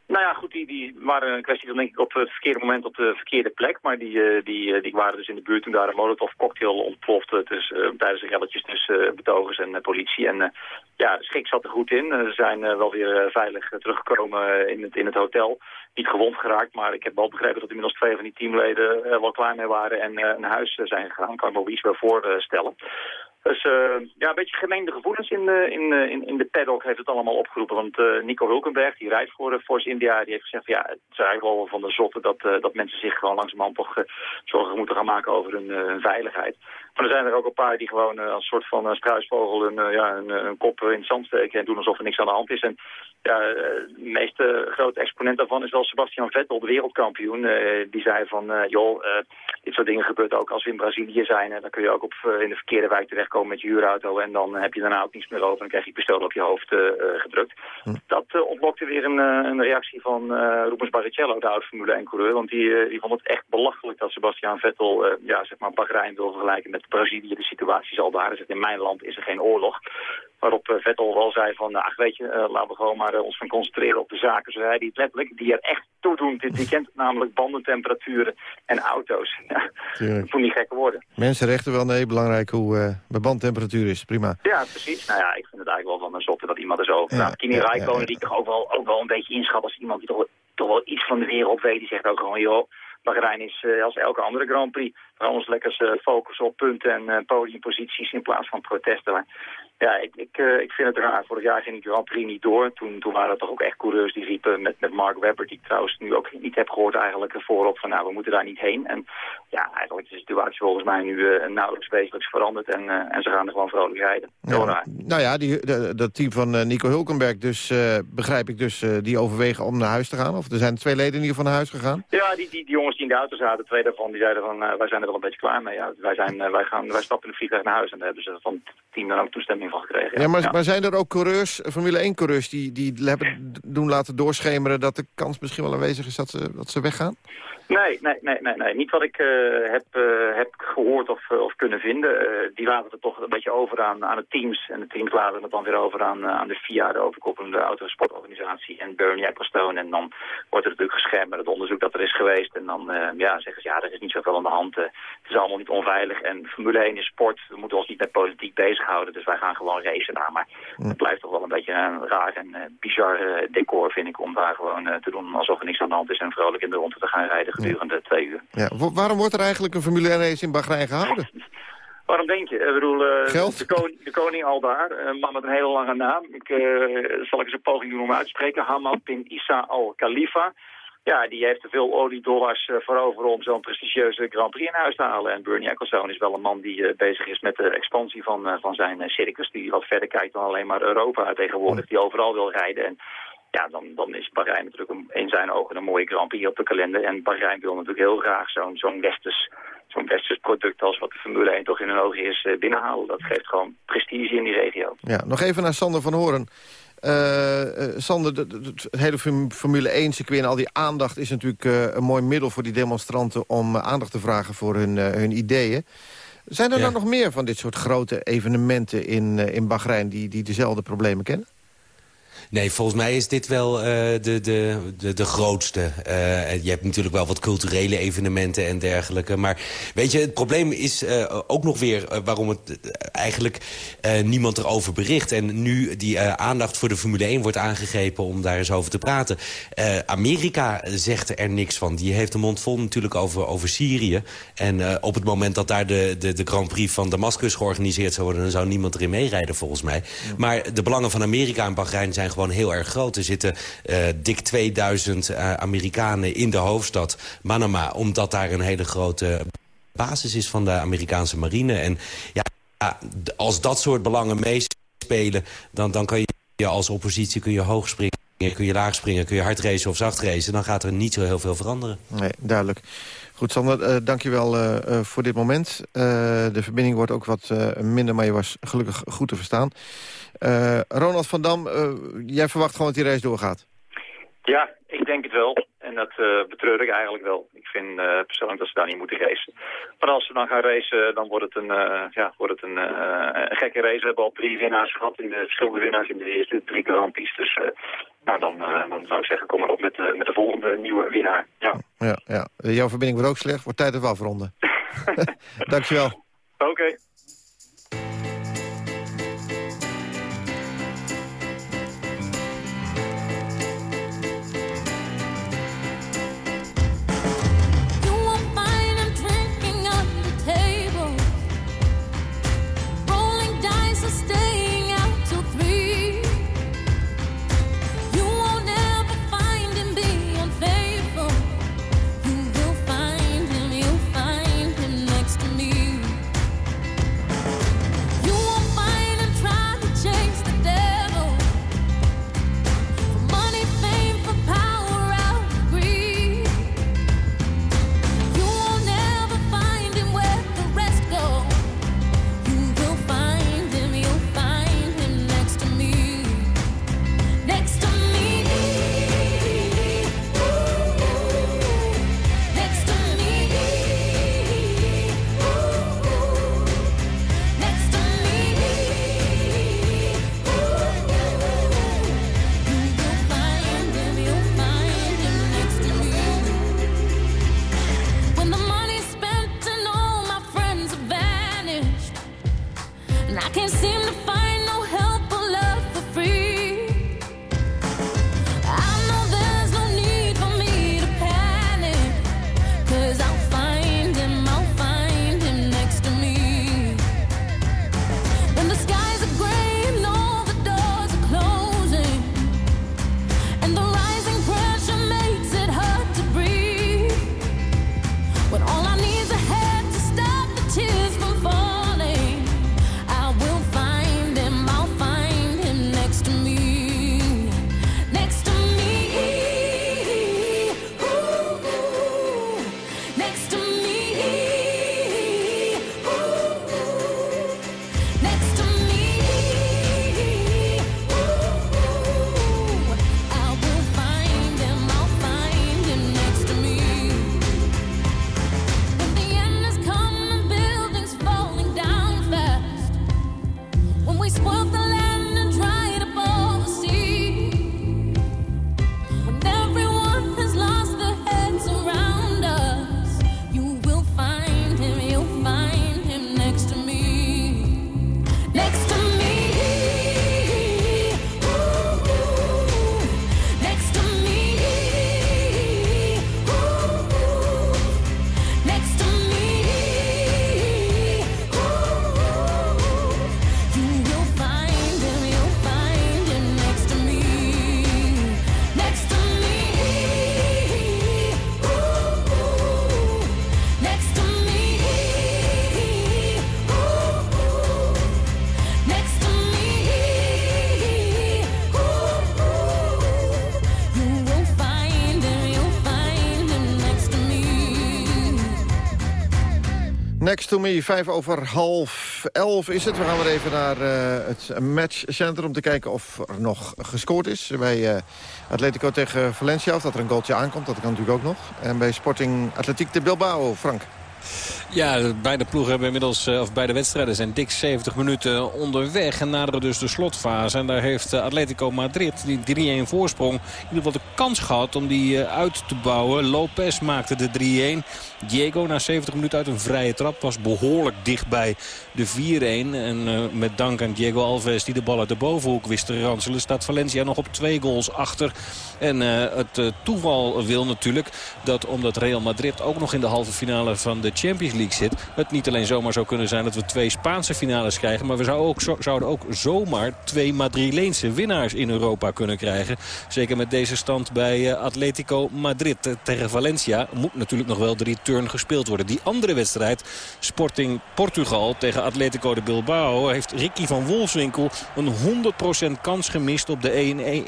Speaker 15: Nou ja, goed, die, die waren een kwestie van denk ik op het verkeerde moment op de verkeerde plek. Maar die, eh, die, eh, die waren dus in de buurt toen daar een molotov cocktail ontplofte dus, eh, tijdens de relletjes tussen eh, betogers en eh, politie. En eh, ja, de schik zat er goed in. Eh, ze zijn eh, wel weer eh, veilig eh, teruggekomen in het, in het hotel. Niet gewond geraakt, maar ik heb wel begrepen dat inmiddels twee van die teamleden wel klaar mee waren en eh, naar huis eh, zijn gegaan. Kan ik me wel iets bij voorstellen. Dus eh, ja, een beetje gemengde gevoelens in, de in, eh, in, in de paddock heeft het allemaal opgeroepen. Want eh, Nico Hulkenberg, die rijdt voor Force India, die heeft gezegd... ja, het is eigenlijk wel van de zotte dat, eh, dat mensen zich gewoon langzamerhand toch eh, zorgen moeten gaan maken over hun, eh, veiligheid. Maar er zijn er ook een paar die gewoon eh, als soort van struisvogel eh, ja, een, een kop in het zand steken en doen alsof er niks aan de hand is. En ja, eh, de meest eh, grote exponent daarvan is wel Sebastian Vettel, de wereldkampioen. Eh, die zei van, eh, joh, dit soort dingen gebeurt ook als we in Brazilië zijn. En dan kun je ook op, in de verkeerde wijk terechtkomen met je huurauto. En dan heb je daarna ook niets meer over. Dan krijg je pistool op je hoofd gedrukt. Dat eh, ontlokte weer een, een reactie van Rubens Barrichello, de oude Formule 1-coureur. Want die, die vond het echt belachelijk dat Sebastian Vettel ja, zeg maar Bahrein wil vergelijken met Brazilië. De situatie is al daar. Zegt, in mijn land is er geen oorlog. Waarop eh, Vettel wel zei van, ach weet je, eh, laten we gewoon maar eh, ons gaan concentreren op de zaken. Zo zei hij het letterlijk, die er echt toe doen dit weekend. Namelijk bandentemperaturen en auto's. Ja, dat niet gekke worden.
Speaker 9: Mensenrechten wel, nee, belangrijk hoe eh de bandtemperatuur is. Prima.
Speaker 15: Ja, precies. Nou ja, ik vind het eigenlijk wel van een zotte dat iemand er zo over
Speaker 9: Ja,
Speaker 15: praat. Kimi
Speaker 9: ja,
Speaker 15: Räikkönen,
Speaker 9: ja,
Speaker 15: die ik toch ook wel, ook wel een beetje inschat als iemand die toch, wel- toch wel iets van de wereld weet. Die zegt ook gewoon, joh, Bahrein is eh, als elke andere Grand Prix. We gaan ons lekker eh, focussen op punten en eh, podiumposities in plaats van protesten. Maar ja, ik, ik, eh, ik vind het raar. Vorig jaar ging die Grand Prix niet door. Toen, toen waren er toch ook echt coureurs die riepen met, met Mark Webber, die ik trouwens nu ook niet heb gehoord eigenlijk eh, voorop van nou, we moeten daar niet heen. En ja, eigenlijk is de situatie volgens mij nu eh, nauwelijks wezelijks veranderd en, en ze gaan er gewoon vrolijk rijden. Heel raar.
Speaker 9: Nou ja, die, de- dat team van Nico Hulkenberg, dus, begrijp ik dus, die overwegen om naar huis te gaan. Of er zijn twee leden in ieder geval naar huis gegaan.
Speaker 15: Ja, die, die, die jongens die in de auto zaten, twee daarvan, die zeiden van, wij zijn er wel een beetje klaar mee. Ja, wij, zijn, wij, gaan, wij stappen in de vliegtuig naar huis en daar hebben ze van het team dan ook toestemming van gekregen.
Speaker 9: Ja, maar, maar zijn er ook coureurs, eh, Formule 1-coureurs, die, die hebben doen laten doorschemeren... dat de kans misschien wel aanwezig is dat ze, dat ze weggaan?
Speaker 15: Nee, nee, nee, nee, nee. niet wat ik eh, heb, eh, heb gehoord of, of kunnen vinden. Eh, die laten het toch een beetje over aan, aan de teams. En de teams laten het dan weer over aan, aan de FIA, de overkoepelende autosportorganisatie en Bernie Ecclestone. En dan wordt er natuurlijk geschermd met het onderzoek dat er is geweest. En dan eh, ja, zeggen ze, ja, er is niet zoveel aan de hand. het is allemaal niet onveilig. En Formule 1 is sport. We moeten ons niet met politiek bezighouden. Dus wij gaan gewoon racen daar. Maar het blijft toch wel een beetje een raar en eh, bizar eh, decor, vind ik, om daar gewoon eh, te doen alsof er niks aan de hand is. En vrolijk in de ronde te gaan rijden gedurende twee uur.
Speaker 9: Ja. wa- Waarom wordt er eigenlijk een Formule 1-race in Bahrein gehouden?
Speaker 15: Waarom denk je? Ik bedoel,
Speaker 9: Geld?
Speaker 15: De, koning, de koning al daar, een man met een hele lange naam. Ik zal ik eens een poging doen om uit te spreken. Hamad bin Isa al-Khalifa. Ja, die heeft te veel oliedollars eh, voor over om zo'n prestigieuze Grand Prix in huis te halen. En Bernie Ecclestone is wel een man die eh, bezig is met de expansie van, eh, van zijn circus. Die wat verder kijkt dan alleen maar Europa tegenwoordig. Die overal wil rijden. En ja, dan, dan is Bahrein natuurlijk in zijn ogen een mooie Grand Prix op de kalender. En Bahrein wil natuurlijk heel graag zo'n zo'n westers, zo'n westers product als wat de Formule 1 toch in hun ogen is binnenhalen. Dat geeft gewoon prestige in die regio.
Speaker 9: Ja, nog even naar Sander van Horen. Eh, eh, Sander, de- de- het hele Form- Formule 1-circuit en al die aandacht... is natuurlijk eh, een mooi middel voor die demonstranten... om aandacht te vragen voor hun, hun ideeën. Zijn er
Speaker 14: Ja.
Speaker 9: nou nog meer van dit soort grote evenementen in, in Bahrein... Die, die dezelfde problemen kennen?
Speaker 14: Nee, volgens mij is dit wel eh, de, de, de, de grootste. Eh, je hebt natuurlijk wel wat culturele evenementen en dergelijke. Maar weet je, het probleem is eh, ook nog weer waarom het eigenlijk niemand erover bericht. En nu die aandacht voor de Formule 1 wordt aangegrepen om daar eens over te praten. Amerika zegt er niks van. Die heeft de mond vol natuurlijk over, over Syrië. En op het moment dat daar de, de, de Grand Prix van Damascus georganiseerd zou worden... dan zou niemand erin meerijden volgens mij. Maar de belangen van Amerika en Bahrein zijn gewoon heel erg groot. Er zitten eh, dik 2000 eh, Amerikanen in de hoofdstad Manama... omdat daar een hele grote basis is van de Amerikaanse marine. En ja, als dat soort belangen meespelen... dan, dan kan je als oppositie kun je hoog springen... kun je laag springen, kun je hard racen of zacht racen... dan gaat er niet zo heel veel veranderen.
Speaker 9: Nee, duidelijk. Goed, Sander, eh dankjewel eh eh, voor dit moment. Eh, de verbinding wordt ook wat eh, minder, maar je was gelukkig goed te verstaan. Eh, Ronald van Dam, eh, jij verwacht gewoon dat die race doorgaat?
Speaker 15: Ja, ik denk het wel. En dat eh, betreur ik eigenlijk wel. Ik vind eh, persoonlijk dat ze daar niet moeten racen. Maar als ze dan gaan racen, dan wordt het een, eh, ja, wordt het een, eh, een gekke race. We hebben al drie winnaars gehad, in de verschillende winnaars in de eerste drie Grand Prix. Dus eh, nou, dan, eh, dan zou ik zeggen, kom maar op met, eh, met de volgende nieuwe winnaar. Ja.
Speaker 9: Ja, ja. Jouw verbinding wordt ook slecht. Wordt tijd dat we afronden. Dankjewel.
Speaker 15: Oké.
Speaker 16: To me,
Speaker 9: vijf over half elf is het. We gaan weer even naar eh, het matchcenter om te kijken of er nog gescoord is. Bij eh, Atletico tegen Valencia, of dat er een goaltje aankomt. Dat kan natuurlijk ook nog. En bij Sporting Atletiek de Bilbao, Frank.
Speaker 2: Ja, beide ploegen hebben inmiddels, eh, of beide wedstrijden zijn dik 70 minuten onderweg. En naderen dus de slotfase. En daar heeft eh, Atletico Madrid, die 3-1 voorsprong, in ieder geval de kans gehad om die eh, uit te bouwen. Lopez maakte de 3-1. Diego na 70 minuten uit een vrije trap was behoorlijk dicht bij de 4-1. En met dank aan Diego Alves die de bal uit de bovenhoek wist te ranselen... staat Valencia nog op twee goals achter. En het toeval wil natuurlijk dat omdat Real Madrid ook nog in de halve finale van de Champions League zit... het niet alleen zomaar zou kunnen zijn dat we twee Spaanse finales krijgen... maar we zouden ook, zo, zouden ook zomaar twee Madrileense winnaars in Europa kunnen krijgen. Zeker met deze stand bij uh, Atletico Madrid uh, tegen Valencia... moet natuurlijk nog wel de return gespeeld worden. Die andere wedstrijd, Sporting Portugal tegen Atletico de Bilbao... heeft Ricky van Wolfswinkel een 100% kans gemist op de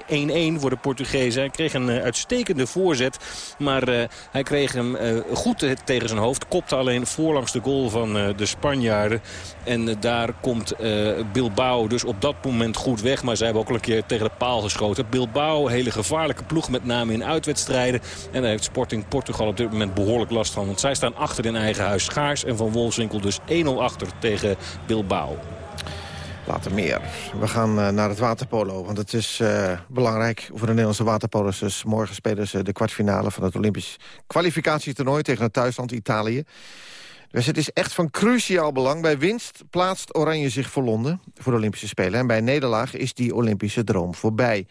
Speaker 2: 1-1 voor de Portugezen. Hij kreeg een uh, uitstekende voorzet, maar hij kreeg hem goed tegen zijn hoofd. Alleen voorlangs de goal van uh, de Spanjaarden. En uh, daar komt uh, Bilbao dus op dat moment goed weg. Maar zij hebben ook al een keer tegen de paal geschoten. Bilbao, hele gevaarlijke ploeg, met name in uitwedstrijden. En daar heeft Sporting Portugal op dit moment behoorlijk last van. Want zij staan achter in eigen huis Schaars. En Van Wolfswinkel dus 1-0 achter tegen Bilbao.
Speaker 9: Later meer. We gaan uh, naar het waterpolo, want het is uh, belangrijk voor de Nederlandse waterpolo's. Dus morgen spelen ze de kwartfinale van het Olympisch kwalificatietoernooi tegen het thuisland Italië. Dus het is echt van cruciaal belang. Bij winst plaatst Oranje zich voor Londen, voor de Olympische Spelen. En bij nederlaag is die Olympische droom voorbij.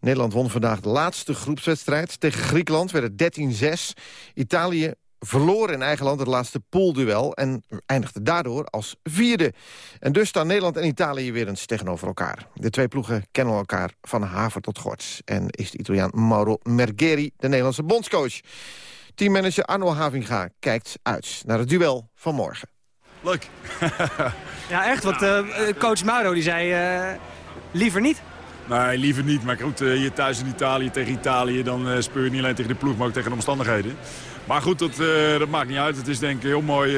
Speaker 9: Nederland won vandaag de laatste groepswedstrijd. Tegen Griekenland werd het 13-6. Italië verloor in eigen land het laatste poolduel... en eindigde daardoor als vierde. En dus staan Nederland en Italië weer eens tegenover elkaar. De twee ploegen kennen elkaar van haver tot gorts. En is de Italiaan Mauro Mergeri de Nederlandse bondscoach. Teammanager Arno Havinga kijkt uit naar het duel van morgen.
Speaker 3: Leuk.
Speaker 17: ja, echt, want uh, coach Mauro die zei uh, liever niet.
Speaker 3: Nee, liever niet. Maar goed, uh, hier thuis in Italië tegen Italië... dan speel je niet alleen tegen de ploeg, maar ook tegen de omstandigheden. Maar goed, dat, dat maakt niet uit. Het is denk ik een heel mooi...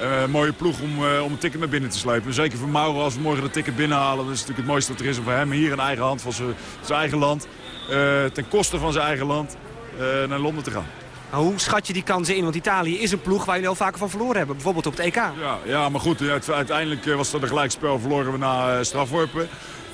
Speaker 3: Uh, mooie ploeg om, uh, om een ticket naar binnen te slepen. Zeker voor Mauro, als we morgen de ticket binnenhalen... dat is natuurlijk het mooiste dat er is om voor hem hier in eigen hand, van zijn eigen land... Uh, ten koste van zijn eigen land naar Londen te gaan.
Speaker 17: Hoe schat je die kansen in? Want Italië is een ploeg waar jullie al vaker van verloren hebben. Bijvoorbeeld op het EK.
Speaker 3: Ja, ja maar goed, uiteindelijk was dat een gelijkspel. Verloren we na strafworpen.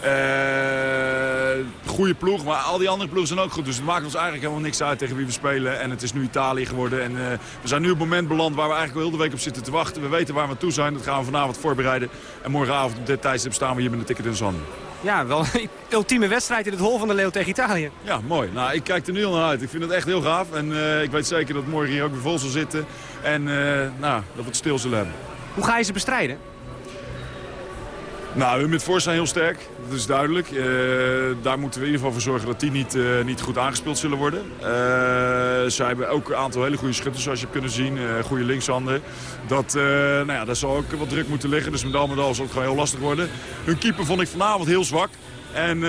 Speaker 3: Uh, goede ploeg, maar al die andere ploegen zijn ook goed. Dus het maakt ons eigenlijk helemaal niks uit tegen wie we spelen. En het is nu Italië geworden. En uh, we zijn nu op het moment beland waar we eigenlijk al heel de week op zitten te wachten. We weten waar we toe zijn. Dat gaan we vanavond voorbereiden. En morgenavond op dit tijdstip staan we hier met een ticket in de zon.
Speaker 17: Ja, wel een ultieme wedstrijd in het hol van de Leeuw tegen Italië.
Speaker 3: Ja, mooi. Nou, ik kijk er nu al naar uit. Ik vind het echt heel gaaf. En uh, ik weet zeker dat morgen hier ook weer vol zal zitten. En nou, dat we het stil zullen hebben.
Speaker 17: Hoe ga je ze bestrijden?
Speaker 3: Nou, met Force zijn heel sterk. Dat is duidelijk. Uh, daar moeten we in ieder geval voor zorgen dat die niet, uh, niet goed aangespeeld zullen worden. Uh, zij hebben ook een aantal hele goede schutters, zoals je hebt kunnen zien. goede linkshanden. Dat, nou ja, daar zal ook wat druk moeten liggen. Dus met al met al zal het gewoon heel lastig worden. Hun keeper vond ik vanavond heel zwak. En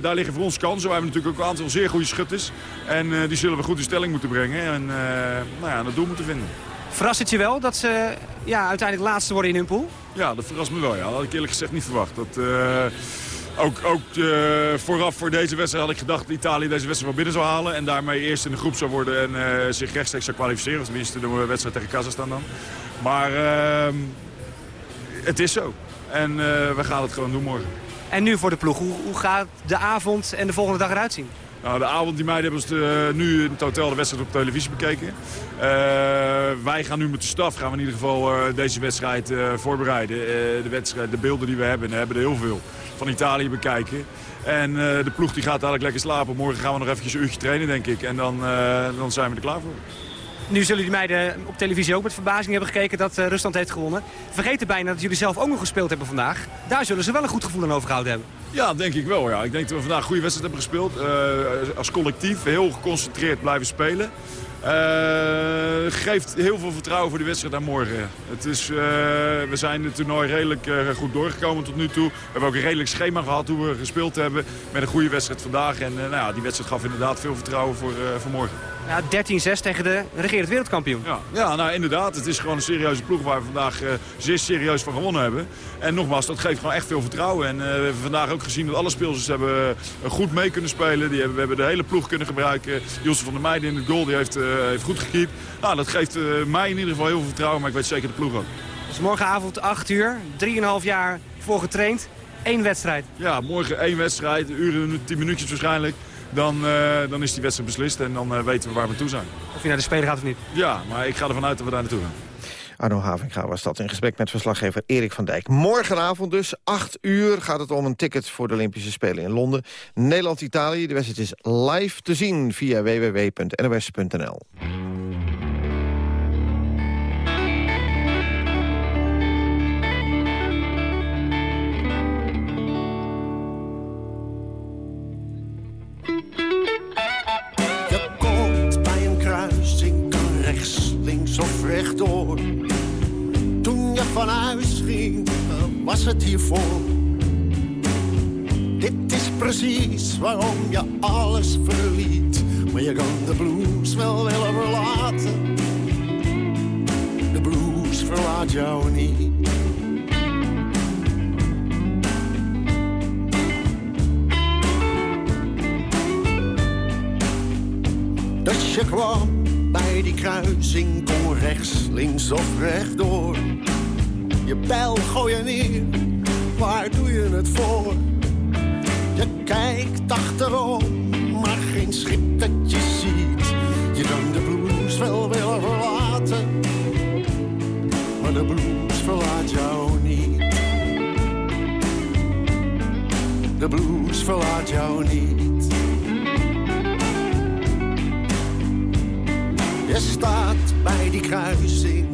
Speaker 3: daar liggen voor ons kansen. We hebben natuurlijk ook een aantal zeer goede schutters. En die zullen we goed in stelling moeten brengen. En nou ja, dat doel moeten vinden.
Speaker 17: Verrast het je wel dat ze ja, uiteindelijk laatste worden in hun pool?
Speaker 3: Ja, dat verrast me wel. Ja. Dat had ik eerlijk gezegd niet verwacht. Dat, uh, ook ook uh, vooraf voor deze wedstrijd had ik gedacht dat Italië deze wedstrijd wel binnen zou halen. En daarmee eerst in de groep zou worden en uh, zich rechtstreeks zou kwalificeren. Tenminste de wedstrijd tegen Kazachstan dan. Maar ehm, het is zo. En we gaan het gewoon doen morgen.
Speaker 17: En nu voor de ploeg. Hoe, hoe gaat de avond en de volgende dag eruit zien?
Speaker 3: Nou, de avond die meiden hebben we uh, nu in het hotel de wedstrijd op televisie bekeken. Uh, wij gaan nu met de staf gaan we in ieder geval uh, deze wedstrijd voorbereiden. de, wedstrijd, de beelden die we hebben, we hebben er heel veel van Italië bekijken. En de ploeg die gaat eigenlijk lekker slapen. Morgen gaan we nog eventjes een uurtje trainen, denk ik. En dan, dan zijn we er klaar voor.
Speaker 17: Nu zullen die meiden op televisie ook met verbazing hebben gekeken dat uh, Rusland heeft gewonnen. Vergeten bijna dat jullie zelf ook nog gespeeld hebben vandaag. Daar zullen ze wel een goed gevoel aan overgehouden hebben.
Speaker 3: Ja, denk ik wel. Ja. Ik denk dat we vandaag een goede wedstrijd hebben gespeeld. Uh, als collectief heel geconcentreerd blijven spelen. Eh, geeft heel veel vertrouwen voor de wedstrijd aan morgen. Het is, eh, we zijn het toernooi redelijk eh, goed doorgekomen tot nu toe. We hebben ook een redelijk schema gehad hoe we gespeeld hebben. Met een goede wedstrijd vandaag. En nou ja, die wedstrijd gaf inderdaad veel vertrouwen voor, voor morgen.
Speaker 17: Ja, 13-6 tegen de regerend wereldkampioen.
Speaker 3: Ja, ja, nou inderdaad. Het is gewoon een serieuze ploeg waar we vandaag zeer serieus van gewonnen hebben. En nogmaals, dat geeft gewoon echt veel vertrouwen. En we hebben vandaag ook gezien dat alle speelsters hebben goed mee kunnen spelen. Die hebben, we hebben de hele ploeg kunnen gebruiken. Josse van der Meijden in de goal die heeft, heeft goed gekiept. Nou, dat geeft mij in ieder geval heel veel vertrouwen. Maar ik weet zeker de ploeg ook.
Speaker 17: Dus morgenavond 8 uur, 3,5 jaar voor getraind. Eén wedstrijd.
Speaker 3: Ja, morgen één wedstrijd. Uren, 10 minuutjes waarschijnlijk. Dan, uh, dan is die wedstrijd beslist en dan uh, weten we waar we toe zijn.
Speaker 17: Of je naar de Spelen gaat of niet?
Speaker 3: Ja, maar ik ga ervan uit dat we daar naartoe gaan.
Speaker 9: Arno Havinga was dat in gesprek met verslaggever Erik van Dijk. Morgenavond dus, 8 uur, gaat het om een ticket voor de Olympische Spelen in Londen. Nederland-Italië, de wedstrijd is live te zien via www.nws.nl.
Speaker 18: was het hiervoor. Dit is precies waarom je alles verliet. Maar je kan de blues wel willen verlaten. De blues verlaat jou niet. Dus je kwam bij die kruising kon rechts, links of rechtdoor. Je pijl gooi je neer, waar doe je het voor? Je kijkt achterom, maar geen schip dat je ziet. Je kan de blues wel willen verlaten, maar de blues verlaat jou niet. De blues verlaat jou niet. Je staat bij die kruising,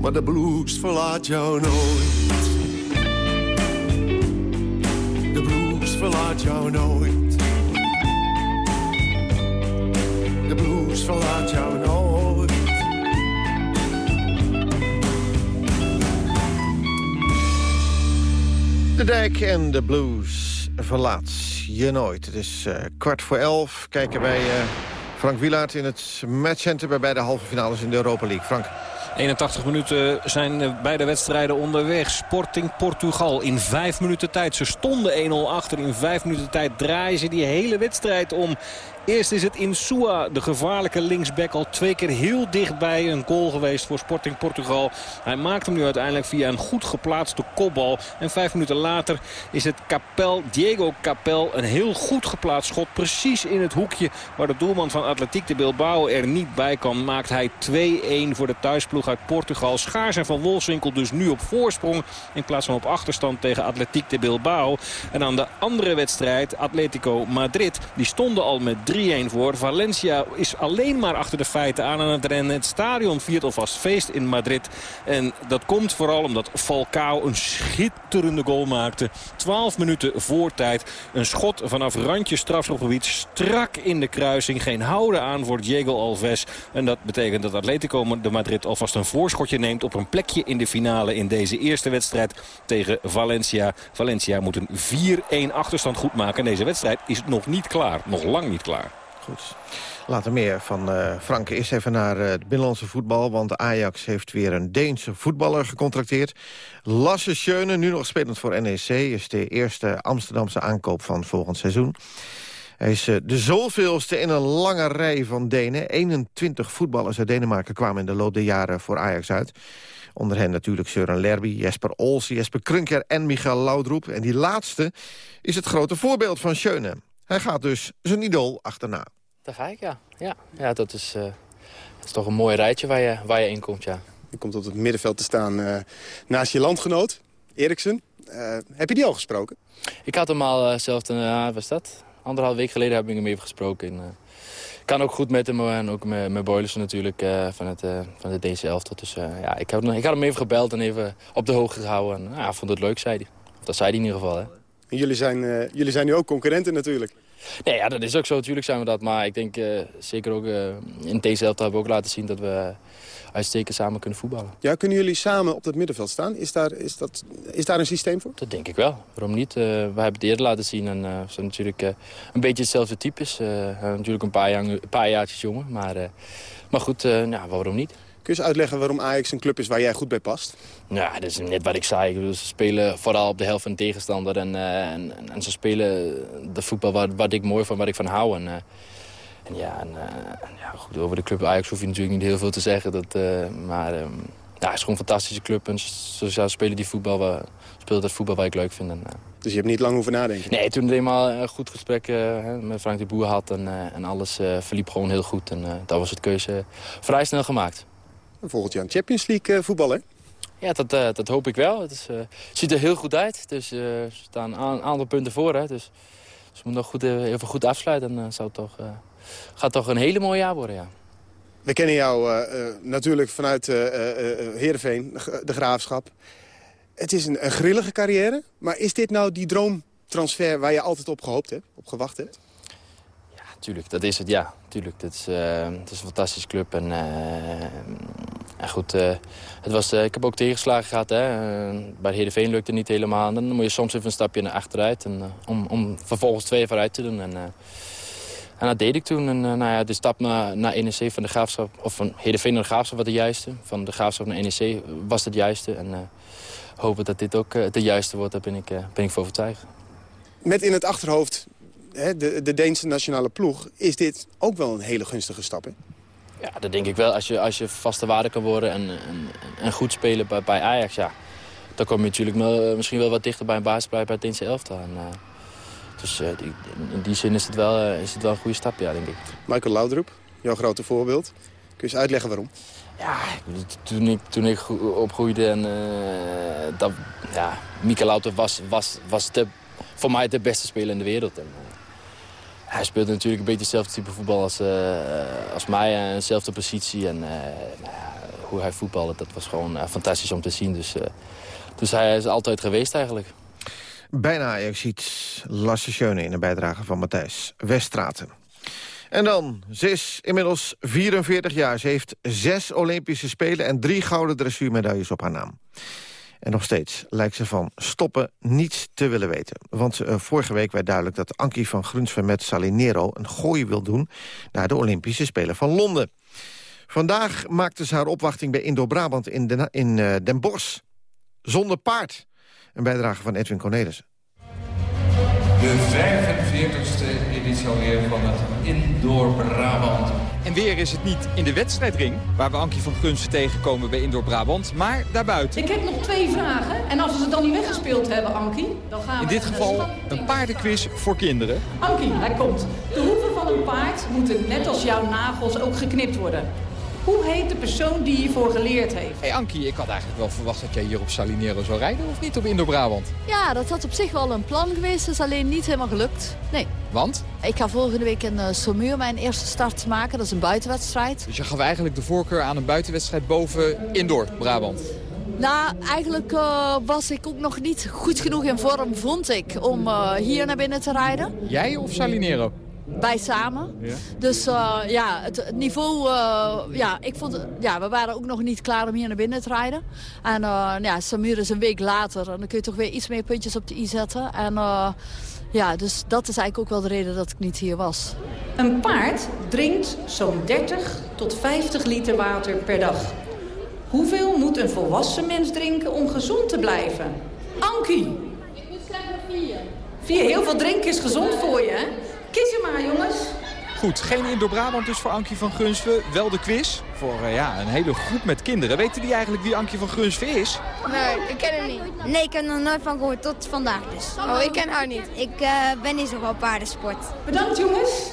Speaker 18: Maar de blues verlaat jou nooit. De blues verlaat jou nooit. De blues verlaat jou nooit.
Speaker 9: De dijk en de blues verlaat je nooit. Het is eh, kwart voor elf. Kijken wij eh, Frank Wielaert in het matchcenter... bij beide halve finales in de Europa League. Frank.
Speaker 2: 81 minuten zijn beide wedstrijden onderweg. Sporting Portugal in vijf minuten tijd. Ze stonden 1-0 achter. In vijf minuten tijd draaien ze die hele wedstrijd om. Eerst is het Insua, de gevaarlijke linksback. Al twee keer heel dichtbij een goal geweest voor Sporting Portugal. Hij maakt hem nu uiteindelijk via een goed geplaatste kopbal. En vijf minuten later is het Capel, Diego Capel. Een heel goed geplaatst schot. Precies in het hoekje waar de doelman van Atletiek de Bilbao er niet bij kan. Maakt hij 2-1 voor de thuisploeg uit Portugal. Schaars en Van Wolfswinkel dus nu op voorsprong. In plaats van op achterstand tegen Atletiek de Bilbao. En aan de andere wedstrijd, Atletico Madrid. Die stonden al met 3-1 voor. Valencia is alleen maar achter de feiten aan aan het rennen. Het stadion viert alvast feest in Madrid. En dat komt vooral omdat Falcao een schitterende goal maakte. 12 minuten voor tijd. Een schot vanaf randje strafschopgebied. Strak in de kruising. Geen houden aan voor Diego Alves. En dat betekent dat Atletico de Madrid alvast een voorschotje neemt... op een plekje in de finale in deze eerste wedstrijd tegen Valencia. Valencia moet een 4-1 achterstand goed maken. En deze wedstrijd is nog niet klaar. Nog lang niet klaar.
Speaker 9: Goed. Later meer van uh, Frank. Eerst even naar uh, het binnenlandse voetbal. Want Ajax heeft weer een Deense voetballer gecontracteerd. Lasse Schöne, nu nog spelend voor NEC... is de eerste Amsterdamse aankoop van volgend seizoen. Hij is uh, de zoveelste in een lange rij van Denen. 21 voetballers uit Denemarken kwamen in de loop der jaren voor Ajax uit. Onder hen natuurlijk Søren Lerby, Jesper Olsen, Jesper Krunker en Michael Laudroep. En die laatste is het grote voorbeeld van Schöne. Hij gaat dus zijn idool achterna.
Speaker 10: Daar ga ik, ja. Ja, ja dat, is, uh, dat is toch een mooi rijtje waar je, waar je in komt, ja.
Speaker 19: Je komt op het middenveld te staan uh, naast je landgenoot, Eriksen. Uh, heb je die al gesproken?
Speaker 10: Ik had hem al zelf, een, was dat? Anderhalf week geleden heb ik hem even gesproken. En, kan ook goed met hem en ook met, met natuurlijk van, het, van de Deense elftal. Dus ja, ik, heb, ik had hem even gebeld en even op de hoogte gehouden. En, ja, vond het leuk, zei hij. Dat zei hij in ieder geval, hè.
Speaker 19: En jullie zijn, jullie zijn nu ook concurrenten natuurlijk.
Speaker 10: Nee, ja, dat is ook zo. Natuurlijk zijn we dat. Maar ik denk uh, zeker ook uh, in deze helft hebben we ook laten zien dat we uitstekend samen kunnen voetballen.
Speaker 19: Ja, kunnen jullie samen op dat middenveld staan? Is daar, is dat, is daar een systeem voor?
Speaker 10: Dat denk ik wel. Waarom niet? we hebben het eerder laten zien. En we zijn natuurlijk een beetje hetzelfde types. natuurlijk een paar, jaar, een paar jaartjes jonger. Maar, maar goed, nou, waarom niet?
Speaker 19: Kun je eens uitleggen waarom Ajax een club is waar jij goed bij past?
Speaker 10: Ja, dat is net wat ik zei. Ze spelen vooral op de helft van de tegenstander. En, uh, en, en, ze spelen de voetbal wat, wat ik mooi van, wat ik van hou. En, uh, en ja, en, uh, ja goed, over de club Ajax hoef je natuurlijk niet heel veel te zeggen. Dat, maar um, ja, het is gewoon een fantastische club. En ze spelen die voetbal, waar, spelen dat voetbal waar ik leuk vind. En,
Speaker 19: dus je hebt niet lang hoeven nadenken?
Speaker 10: Nee, toen ik eenmaal een goed gesprek met Frank de Boer had. En, en alles verliep gewoon heel goed. En dat was het keuze vrij snel gemaakt.
Speaker 19: Volgend jaar een Champions League voetballer?
Speaker 10: Ja, dat, uh, dat hoop ik wel. Het is, uh, ziet er heel goed uit. Dus uh, er staan een aantal punten voor. Hè. Dus, dus we moeten nog goed, even goed afsluiten. En zou toch, gaat toch een hele mooie jaar worden, ja.
Speaker 19: We kennen jou natuurlijk vanuit Heerenveen, de Graafschap. Het is een, een grillige carrière. Maar is dit nou die droomtransfer waar je altijd op gehoopt hebt? Op gewacht hebt?
Speaker 10: tuurlijk, dat is het, ja. Tuurlijk, het is, uh, het is een fantastische club. En, uh, en goed, uh, het was, ik heb ook tegenslagen gehad. Hè. bij Heerenveen lukte het niet helemaal. Dan moet je soms even een stapje naar achteruit. En, om, om vervolgens twee vooruit te doen. En, en dat deed ik toen. En nou ja, de stap naar, NEC van de Graafschap... of van Heerenveen naar de Graafschap was de juiste. Van de Graafschap naar NEC was het juiste. En hopen dat dit ook het juiste wordt, daar ben ik, ben ik voor overtuigd.
Speaker 19: Met in het achterhoofd de, de Deense nationale ploeg... is dit ook wel een hele gunstige stap, hè?
Speaker 10: Ja, dat denk ik wel. Als je, als je vaste waarde kan worden en, en, en goed spelen bij, bij, Ajax... Ja, dan kom je natuurlijk wel, misschien wel wat dichter bij een basis bij, bij het Deense elftal. En, uh, dus uh, die, in die zin is het, wel, uh, is het wel een goede stap, ja, denk ik.
Speaker 19: Michael Laudrup, jouw grote voorbeeld. Kun je eens uitleggen waarom?
Speaker 10: Ja, toen ik, toen ik opgroeide en dat, ja, Michael Laudrup was, was, was de, voor mij de beste speler in de wereld. En, hij speelt natuurlijk een beetje hetzelfde type voetbal als, uh, als mij. dezelfde positie. En uh, nou hoe hij voetbalde, dat was gewoon uh, fantastisch om te zien. Dus, dus hij is altijd geweest eigenlijk.
Speaker 9: Bijna je ziet Lasse Schöne in de bijdrage van Matthijs Weststraten. En dan, ze is inmiddels 44 jaar. Ze heeft zes Olympische Spelen en drie gouden dressuurmedailles op haar naam. En nog steeds lijkt ze van stoppen niets te willen weten. Want uh, vorige week werd duidelijk dat Ankie van Grunsven met Salinero... een gooi wil doen naar de Olympische Spelen van Londen. Vandaag maakte ze haar opwachting bij Indo-Brabant in, Den, in uh, Den Bosch. Zonder paard. Een bijdrage van Edwin Cornelissen.
Speaker 20: De 45e
Speaker 21: editie alweer van het Indoor Brabant.
Speaker 20: En weer is het niet in de wedstrijdring, waar we Ankie van Gunst tegenkomen bij Indoor Brabant, maar daarbuiten.
Speaker 22: Ik heb nog twee vragen. En als we ze dan niet weggespeeld hebben, Ankie, dan gaan we...
Speaker 20: In dit geval een paardenquiz voor kinderen.
Speaker 22: Ankie, hij komt. De hoeven van een paard moeten net als jouw nagels ook geknipt worden. Hoe heet de persoon die hiervoor geleerd heeft?
Speaker 20: Hey Ankie, ik had eigenlijk wel verwacht dat jij hier op Salinero zou rijden, of niet op Indoor Brabant?
Speaker 11: Ja, dat had op zich wel een plan geweest, is alleen niet helemaal gelukt. Nee.
Speaker 20: Want?
Speaker 11: Ik ga volgende week in uh, Saumur mijn eerste start maken. Dat is een buitenwedstrijd.
Speaker 20: Dus je gaf eigenlijk de voorkeur aan een buitenwedstrijd boven Indoor Brabant?
Speaker 11: Nou, eigenlijk uh, was ik ook nog niet goed genoeg in vorm, vond ik, om uh, hier naar binnen te rijden.
Speaker 20: Jij of Salinero?
Speaker 11: Wij samen. Ja. Dus uh, ja, het, het niveau, uh, ja, ik vond, ja, we waren ook nog niet klaar om hier naar binnen te rijden. En uh, ja, Samir is een week later en dan kun je toch weer iets meer puntjes op de i zetten. En ja, dus dat is eigenlijk ook wel de reden dat ik niet hier was.
Speaker 22: Een paard drinkt zo'n 30 tot 50 liter water per dag. Hoeveel moet een volwassen mens drinken om gezond te blijven? Ankie!
Speaker 11: Ik moet slechts vier.
Speaker 22: Vier, heel veel drinken is gezond voor je, hè? Kies er maar, jongens.
Speaker 20: Goed, geen Indoor Brabant dus voor Ankie van Gunsven. Wel de quiz voor uh, ja, een hele groep met kinderen. Weten die eigenlijk wie Ankie van Gunsven is?
Speaker 23: Nee, ik ken hem niet. Nee, ik heb er nog nooit van gehoord tot vandaag dus. Oh, ik ken haar niet. Ik uh, ben niet zo van paardensport.
Speaker 22: Bedankt, jongens.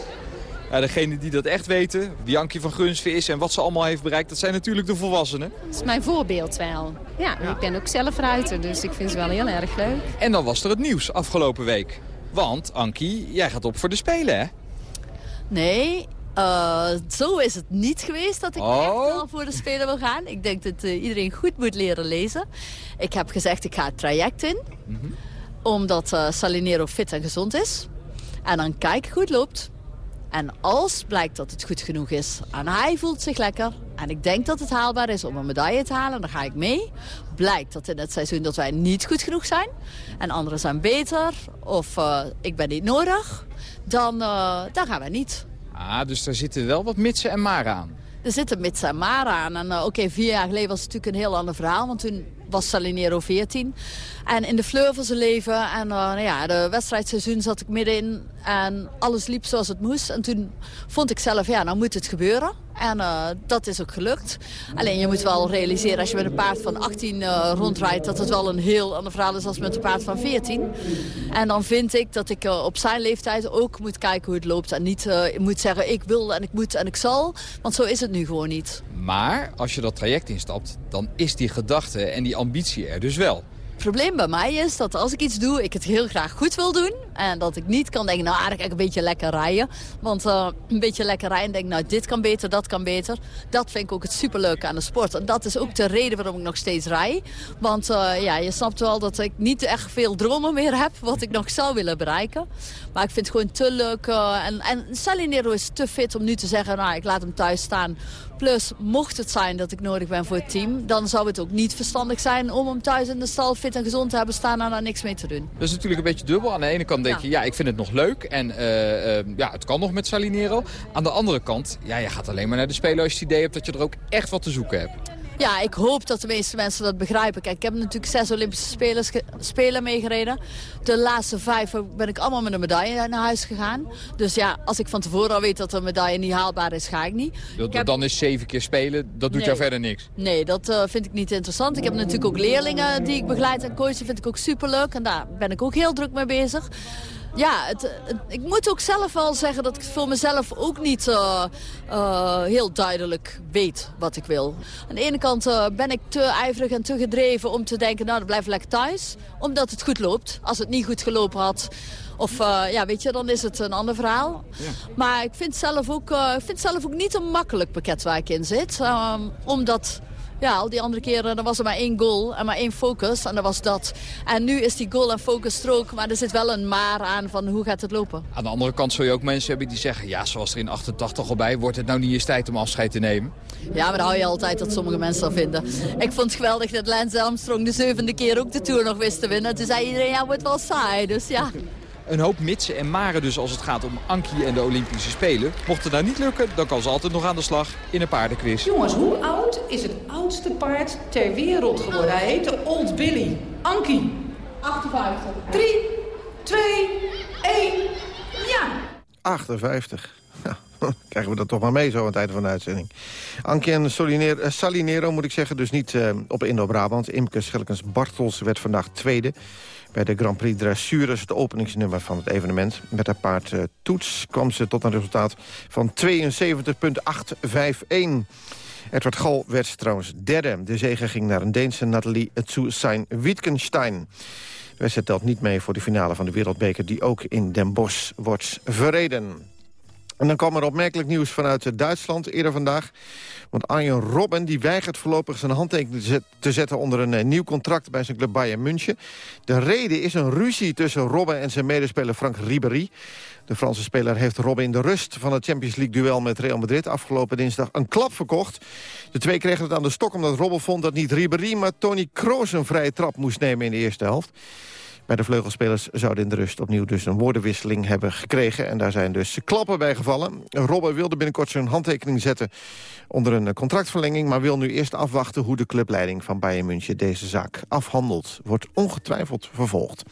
Speaker 20: Ja, degene die dat echt weten, wie Ankie van Gunsven is en wat ze allemaal heeft bereikt, dat zijn natuurlijk de volwassenen.
Speaker 24: Dat is mijn voorbeeld wel. Ja, ja. ik ben ook zelf ruiter, dus ik vind het wel heel erg leuk.
Speaker 20: En dan was er het nieuws afgelopen week. Want, Ankie, jij gaat op voor de Spelen, hè?
Speaker 11: Nee, uh, zo is het niet geweest dat ik oh. echt wel voor de Spelen wil gaan. Ik denk dat uh, iedereen goed moet leren lezen. Ik heb gezegd, ik ga het traject in. Mm -hmm. Omdat uh, Salinero fit en gezond is. En dan kijk goed loopt. En als blijkt dat het goed genoeg is en hij voelt zich lekker... en ik denk dat het haalbaar is om een medaille te halen, dan ga ik mee. Blijkt dat in het seizoen dat wij niet goed genoeg zijn... en anderen zijn beter of uh, ik ben niet nodig... dan, uh, dan gaan wij niet.
Speaker 20: Ah, dus daar zitten wel wat mitsen en maren aan.
Speaker 11: Er zitten mitsen en maren aan. En uh, oké, okay, vier jaar geleden was het natuurlijk een heel ander verhaal... want toen was Salinero 14. En in de fleur van zijn leven. En uh, nou ja, de wedstrijdseizoen zat ik middenin. En alles liep zoals het moest. En toen vond ik zelf, ja, nou moet het gebeuren. En uh, dat is ook gelukt. Alleen je moet wel realiseren, als je met een paard van 18 uh, rondrijdt... dat het wel een heel ander verhaal is als met een paard van 14. En dan vind ik dat ik uh, op zijn leeftijd ook moet kijken hoe het loopt. En niet moet zeggen, ik wil en ik moet en ik zal. Want zo is het nu gewoon niet.
Speaker 20: Maar als je dat traject instapt, dan is die gedachte en die ambitie er dus wel.
Speaker 11: Het probleem bij mij is dat als ik iets doe, ik het heel graag goed wil doen. En dat ik niet kan denken, nou eigenlijk ik een beetje lekker rijden. Want uh, een beetje lekker rijden denk nou dit kan beter, dat kan beter. Dat vind ik ook het superleuke aan de sport. En dat is ook de reden waarom ik nog steeds rij. Want uh, ja, je snapt wel dat ik niet echt veel dromen meer heb wat ik nog zou willen bereiken. Maar ik vind het gewoon te leuk. Uh, en, en Salinero is te fit om nu te zeggen, nou ik laat hem thuis staan. Plus, mocht het zijn dat ik nodig ben voor het team... dan zou het ook niet verstandig zijn om hem thuis in de stal fit en gezond te hebben staan... en daar niks mee te doen.
Speaker 20: Dat is natuurlijk een beetje dubbel. Aan de ene kant denk ja. je, ja, ik vind het nog leuk en uh, uh, ja, het kan nog met Salinero. Aan de andere kant, ja, je gaat alleen maar naar de Spelen als je het idee hebt... dat je er ook echt wat te zoeken hebt.
Speaker 11: Ja, ik hoop dat de meeste mensen dat begrijpen. Kijk, ik heb natuurlijk zes Olympische spelers spelen meegereden. De laatste vijf ben ik allemaal met een medaille naar huis gegaan. Dus ja, als ik van tevoren al weet dat een medaille niet haalbaar is, ga ik niet.
Speaker 20: Dat,
Speaker 11: ik heb...
Speaker 20: Dan is zeven keer spelen, dat doet nee. jou verder niks?
Speaker 11: Nee, dat uh, vind ik niet interessant. Ik heb natuurlijk ook leerlingen die ik begeleid en coach. Dat vind ik ook superleuk. En daar ben ik ook heel druk mee bezig. Ja, het, het, ik moet ook zelf wel zeggen dat ik voor mezelf ook niet uh, uh, heel duidelijk weet wat ik wil. Aan de ene kant uh, ben ik te ijverig en te gedreven om te denken, nou, dan blijf lekker thuis. Omdat het goed loopt. Als het niet goed gelopen had, of ja, weet je, dan is het een ander verhaal. Ja. Maar ik vind, zelf ook, ik vind zelf ook niet een makkelijk pakket waar ik in zit. omdat ja, al die andere keren dan was er maar één goal en maar één focus. En dat was dat. En nu is die goal en focus strook. Maar er zit wel een maar aan van hoe gaat het lopen.
Speaker 20: Aan de andere kant zul je ook mensen hebben die zeggen... ja, zoals er in 88 al bij, wordt het nou niet eens tijd om afscheid te nemen?
Speaker 11: Ja, maar dan hou je altijd dat sommige mensen dat vinden. Ik vond het geweldig dat Lance Armstrong de zevende keer ook de Tour nog wist te winnen. Toen zei iedereen, ja, wordt wel saai. Dus ja...
Speaker 20: Een hoop mitsen en maren dus als het gaat om Ankie en de Olympische Spelen. Mocht het nou niet lukken, dan kan ze altijd nog aan de slag in een paardenquiz.
Speaker 22: Jongens, hoe oud is het oudste paard ter wereld geworden? Hij heette Old Billy. Ankie.
Speaker 23: 58.
Speaker 22: 3, 2, 1, ja.
Speaker 9: 58. Ja, krijgen we dat toch maar mee zo aan het einde van de uitzending. Ankie en Solinero, eh, Salinero moet ik zeggen, dus niet eh, op Indo-Brabant. Imke Schellekens Bartels werd vandaag tweede bij de Grand Prix Dressuur. het openingsnummer van het evenement. Met haar paard eh, Toets kwam ze tot een resultaat van 72,851. Edward Gal werd trouwens derde. De zege ging naar een Deense Nathalie Tsusain Wittgenstein. De wedstrijd telt niet mee voor de finale van de Wereldbeker... die ook in Den Bosch wordt verreden. En dan kwam er opmerkelijk nieuws vanuit Duitsland eerder vandaag. Want Arjen Robben die weigert voorlopig zijn handtekening te zetten... onder een eh, nieuw contract bij zijn club Bayern München. De reden is een ruzie tussen Robben en zijn medespeler Frank Ribéry. De Franse speler heeft Robben in de rust van het Champions League-duel met Real Madrid... afgelopen dinsdag een klap verkocht. De twee kregen het aan de stok omdat Robben vond dat niet Ribéry... maar Tony Kroos een vrije trap moest nemen in de eerste helft. Bij de vleugelspelers zouden in de rust opnieuw dus een woordenwisseling hebben gekregen. En daar zijn dus klappen bij gevallen. Robben wilde binnenkort zijn handtekening zetten onder een contractverlenging... maar wil nu eerst afwachten hoe de clubleiding van Bayern München deze zaak afhandelt. Wordt ongetwijfeld vervolgd.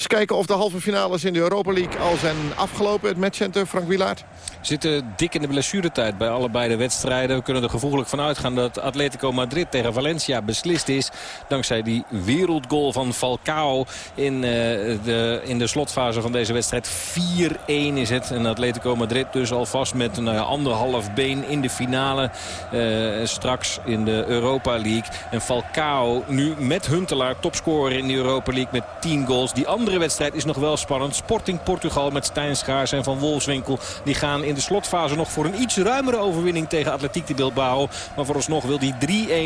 Speaker 9: Eens kijken of de halve finales in de Europa League al zijn afgelopen. Het matchcenter, Frank Wilaert.
Speaker 2: Zitten dik in de blessuretijd bij allebei de wedstrijden. We kunnen er gevoeglijk van uitgaan dat Atletico Madrid tegen Valencia beslist is. Dankzij die wereldgoal van Falcao in, uh, de, in de slotfase van deze wedstrijd. 4-1 is het. En Atletico Madrid dus alvast met een uh, anderhalf been in de finale. Uh, straks in de Europa League. En Falcao nu met Huntelaar topscorer in de Europa League met 10 goals. Die andere wedstrijd is nog wel spannend. Sporting Portugal met Stijn Schaars en Van Wolfswinkel. Die gaan in de slotfase nog voor een iets ruimere overwinning tegen Atletiek de Bilbao. Maar vooralsnog wil die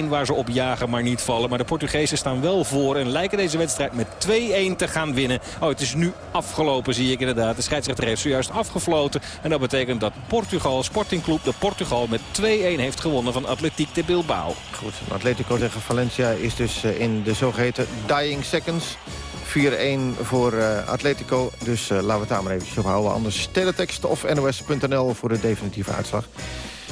Speaker 2: 3-1 waar ze op jagen maar niet vallen. Maar de Portugezen staan wel voor en lijken deze wedstrijd met 2-1 te gaan winnen. Oh, het is nu afgelopen zie ik inderdaad. De scheidsrechter heeft zojuist afgefloten. En dat betekent dat Portugal, Sporting Club de Portugal met 2-1 heeft gewonnen van Atletiek de Bilbao.
Speaker 9: Goed, Atletico tegen Valencia is dus eh, in de zogeheten dying seconds. 4-1 voor uh, Atletico. Dus uh, laten we het daar maar eventjes op houden. Anders teletext of nos.nl voor de definitieve uitslag.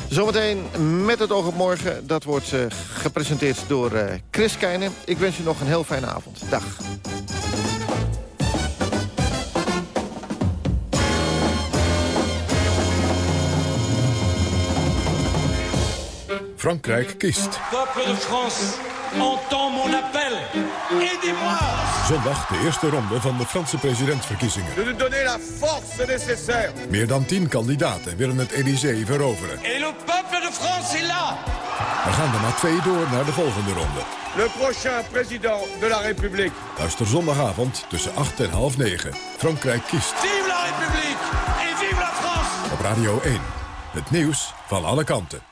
Speaker 9: Zometeen met het oog op morgen. Dat wordt uh, gepresenteerd door Chris Keijnen. Ik wens u nog een heel fijne avond. Dag.
Speaker 25: Frankrijk kiest.
Speaker 26: Peuple de France, entend mon appel. Aidez-moi.
Speaker 25: Zondag de eerste ronde van de Franse presidentsverkiezingen.
Speaker 26: De nous donner la force nécessaire.
Speaker 25: Meer dan tien kandidaten willen het Élysée veroveren.
Speaker 26: Et le peuple de France est là.
Speaker 25: We gaan er na twee door naar de volgende ronde.
Speaker 26: Le prochain président de la République.
Speaker 25: Luister zondagavond tussen 8 en half 9. Frankrijk kiest.
Speaker 26: Vive la République et vive la France.
Speaker 25: Op Radio 1. Het nieuws van alle kanten.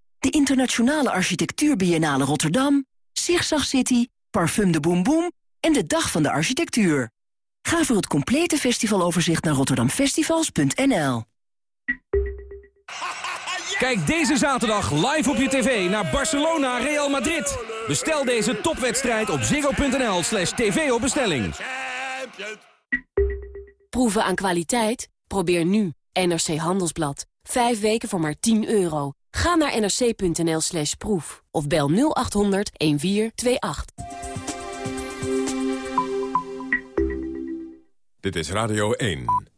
Speaker 4: De Internationale Architectuur Biennale Rotterdam, Zigzag City, Parfum de Boom Boom en de Dag van de Architectuur. Ga voor het complete festivaloverzicht naar rotterdamfestivals.nl.
Speaker 27: Kijk deze zaterdag live op je tv naar Barcelona Real Madrid. Bestel deze topwedstrijd op ziggo.nl slash tv op bestelling.
Speaker 28: Proeven aan kwaliteit? Probeer nu NRC Handelsblad. Vijf weken voor maar 10 euro. Ga naar nrc.nl slash proef of bel 0800 1428.
Speaker 25: Dit is Radio 1.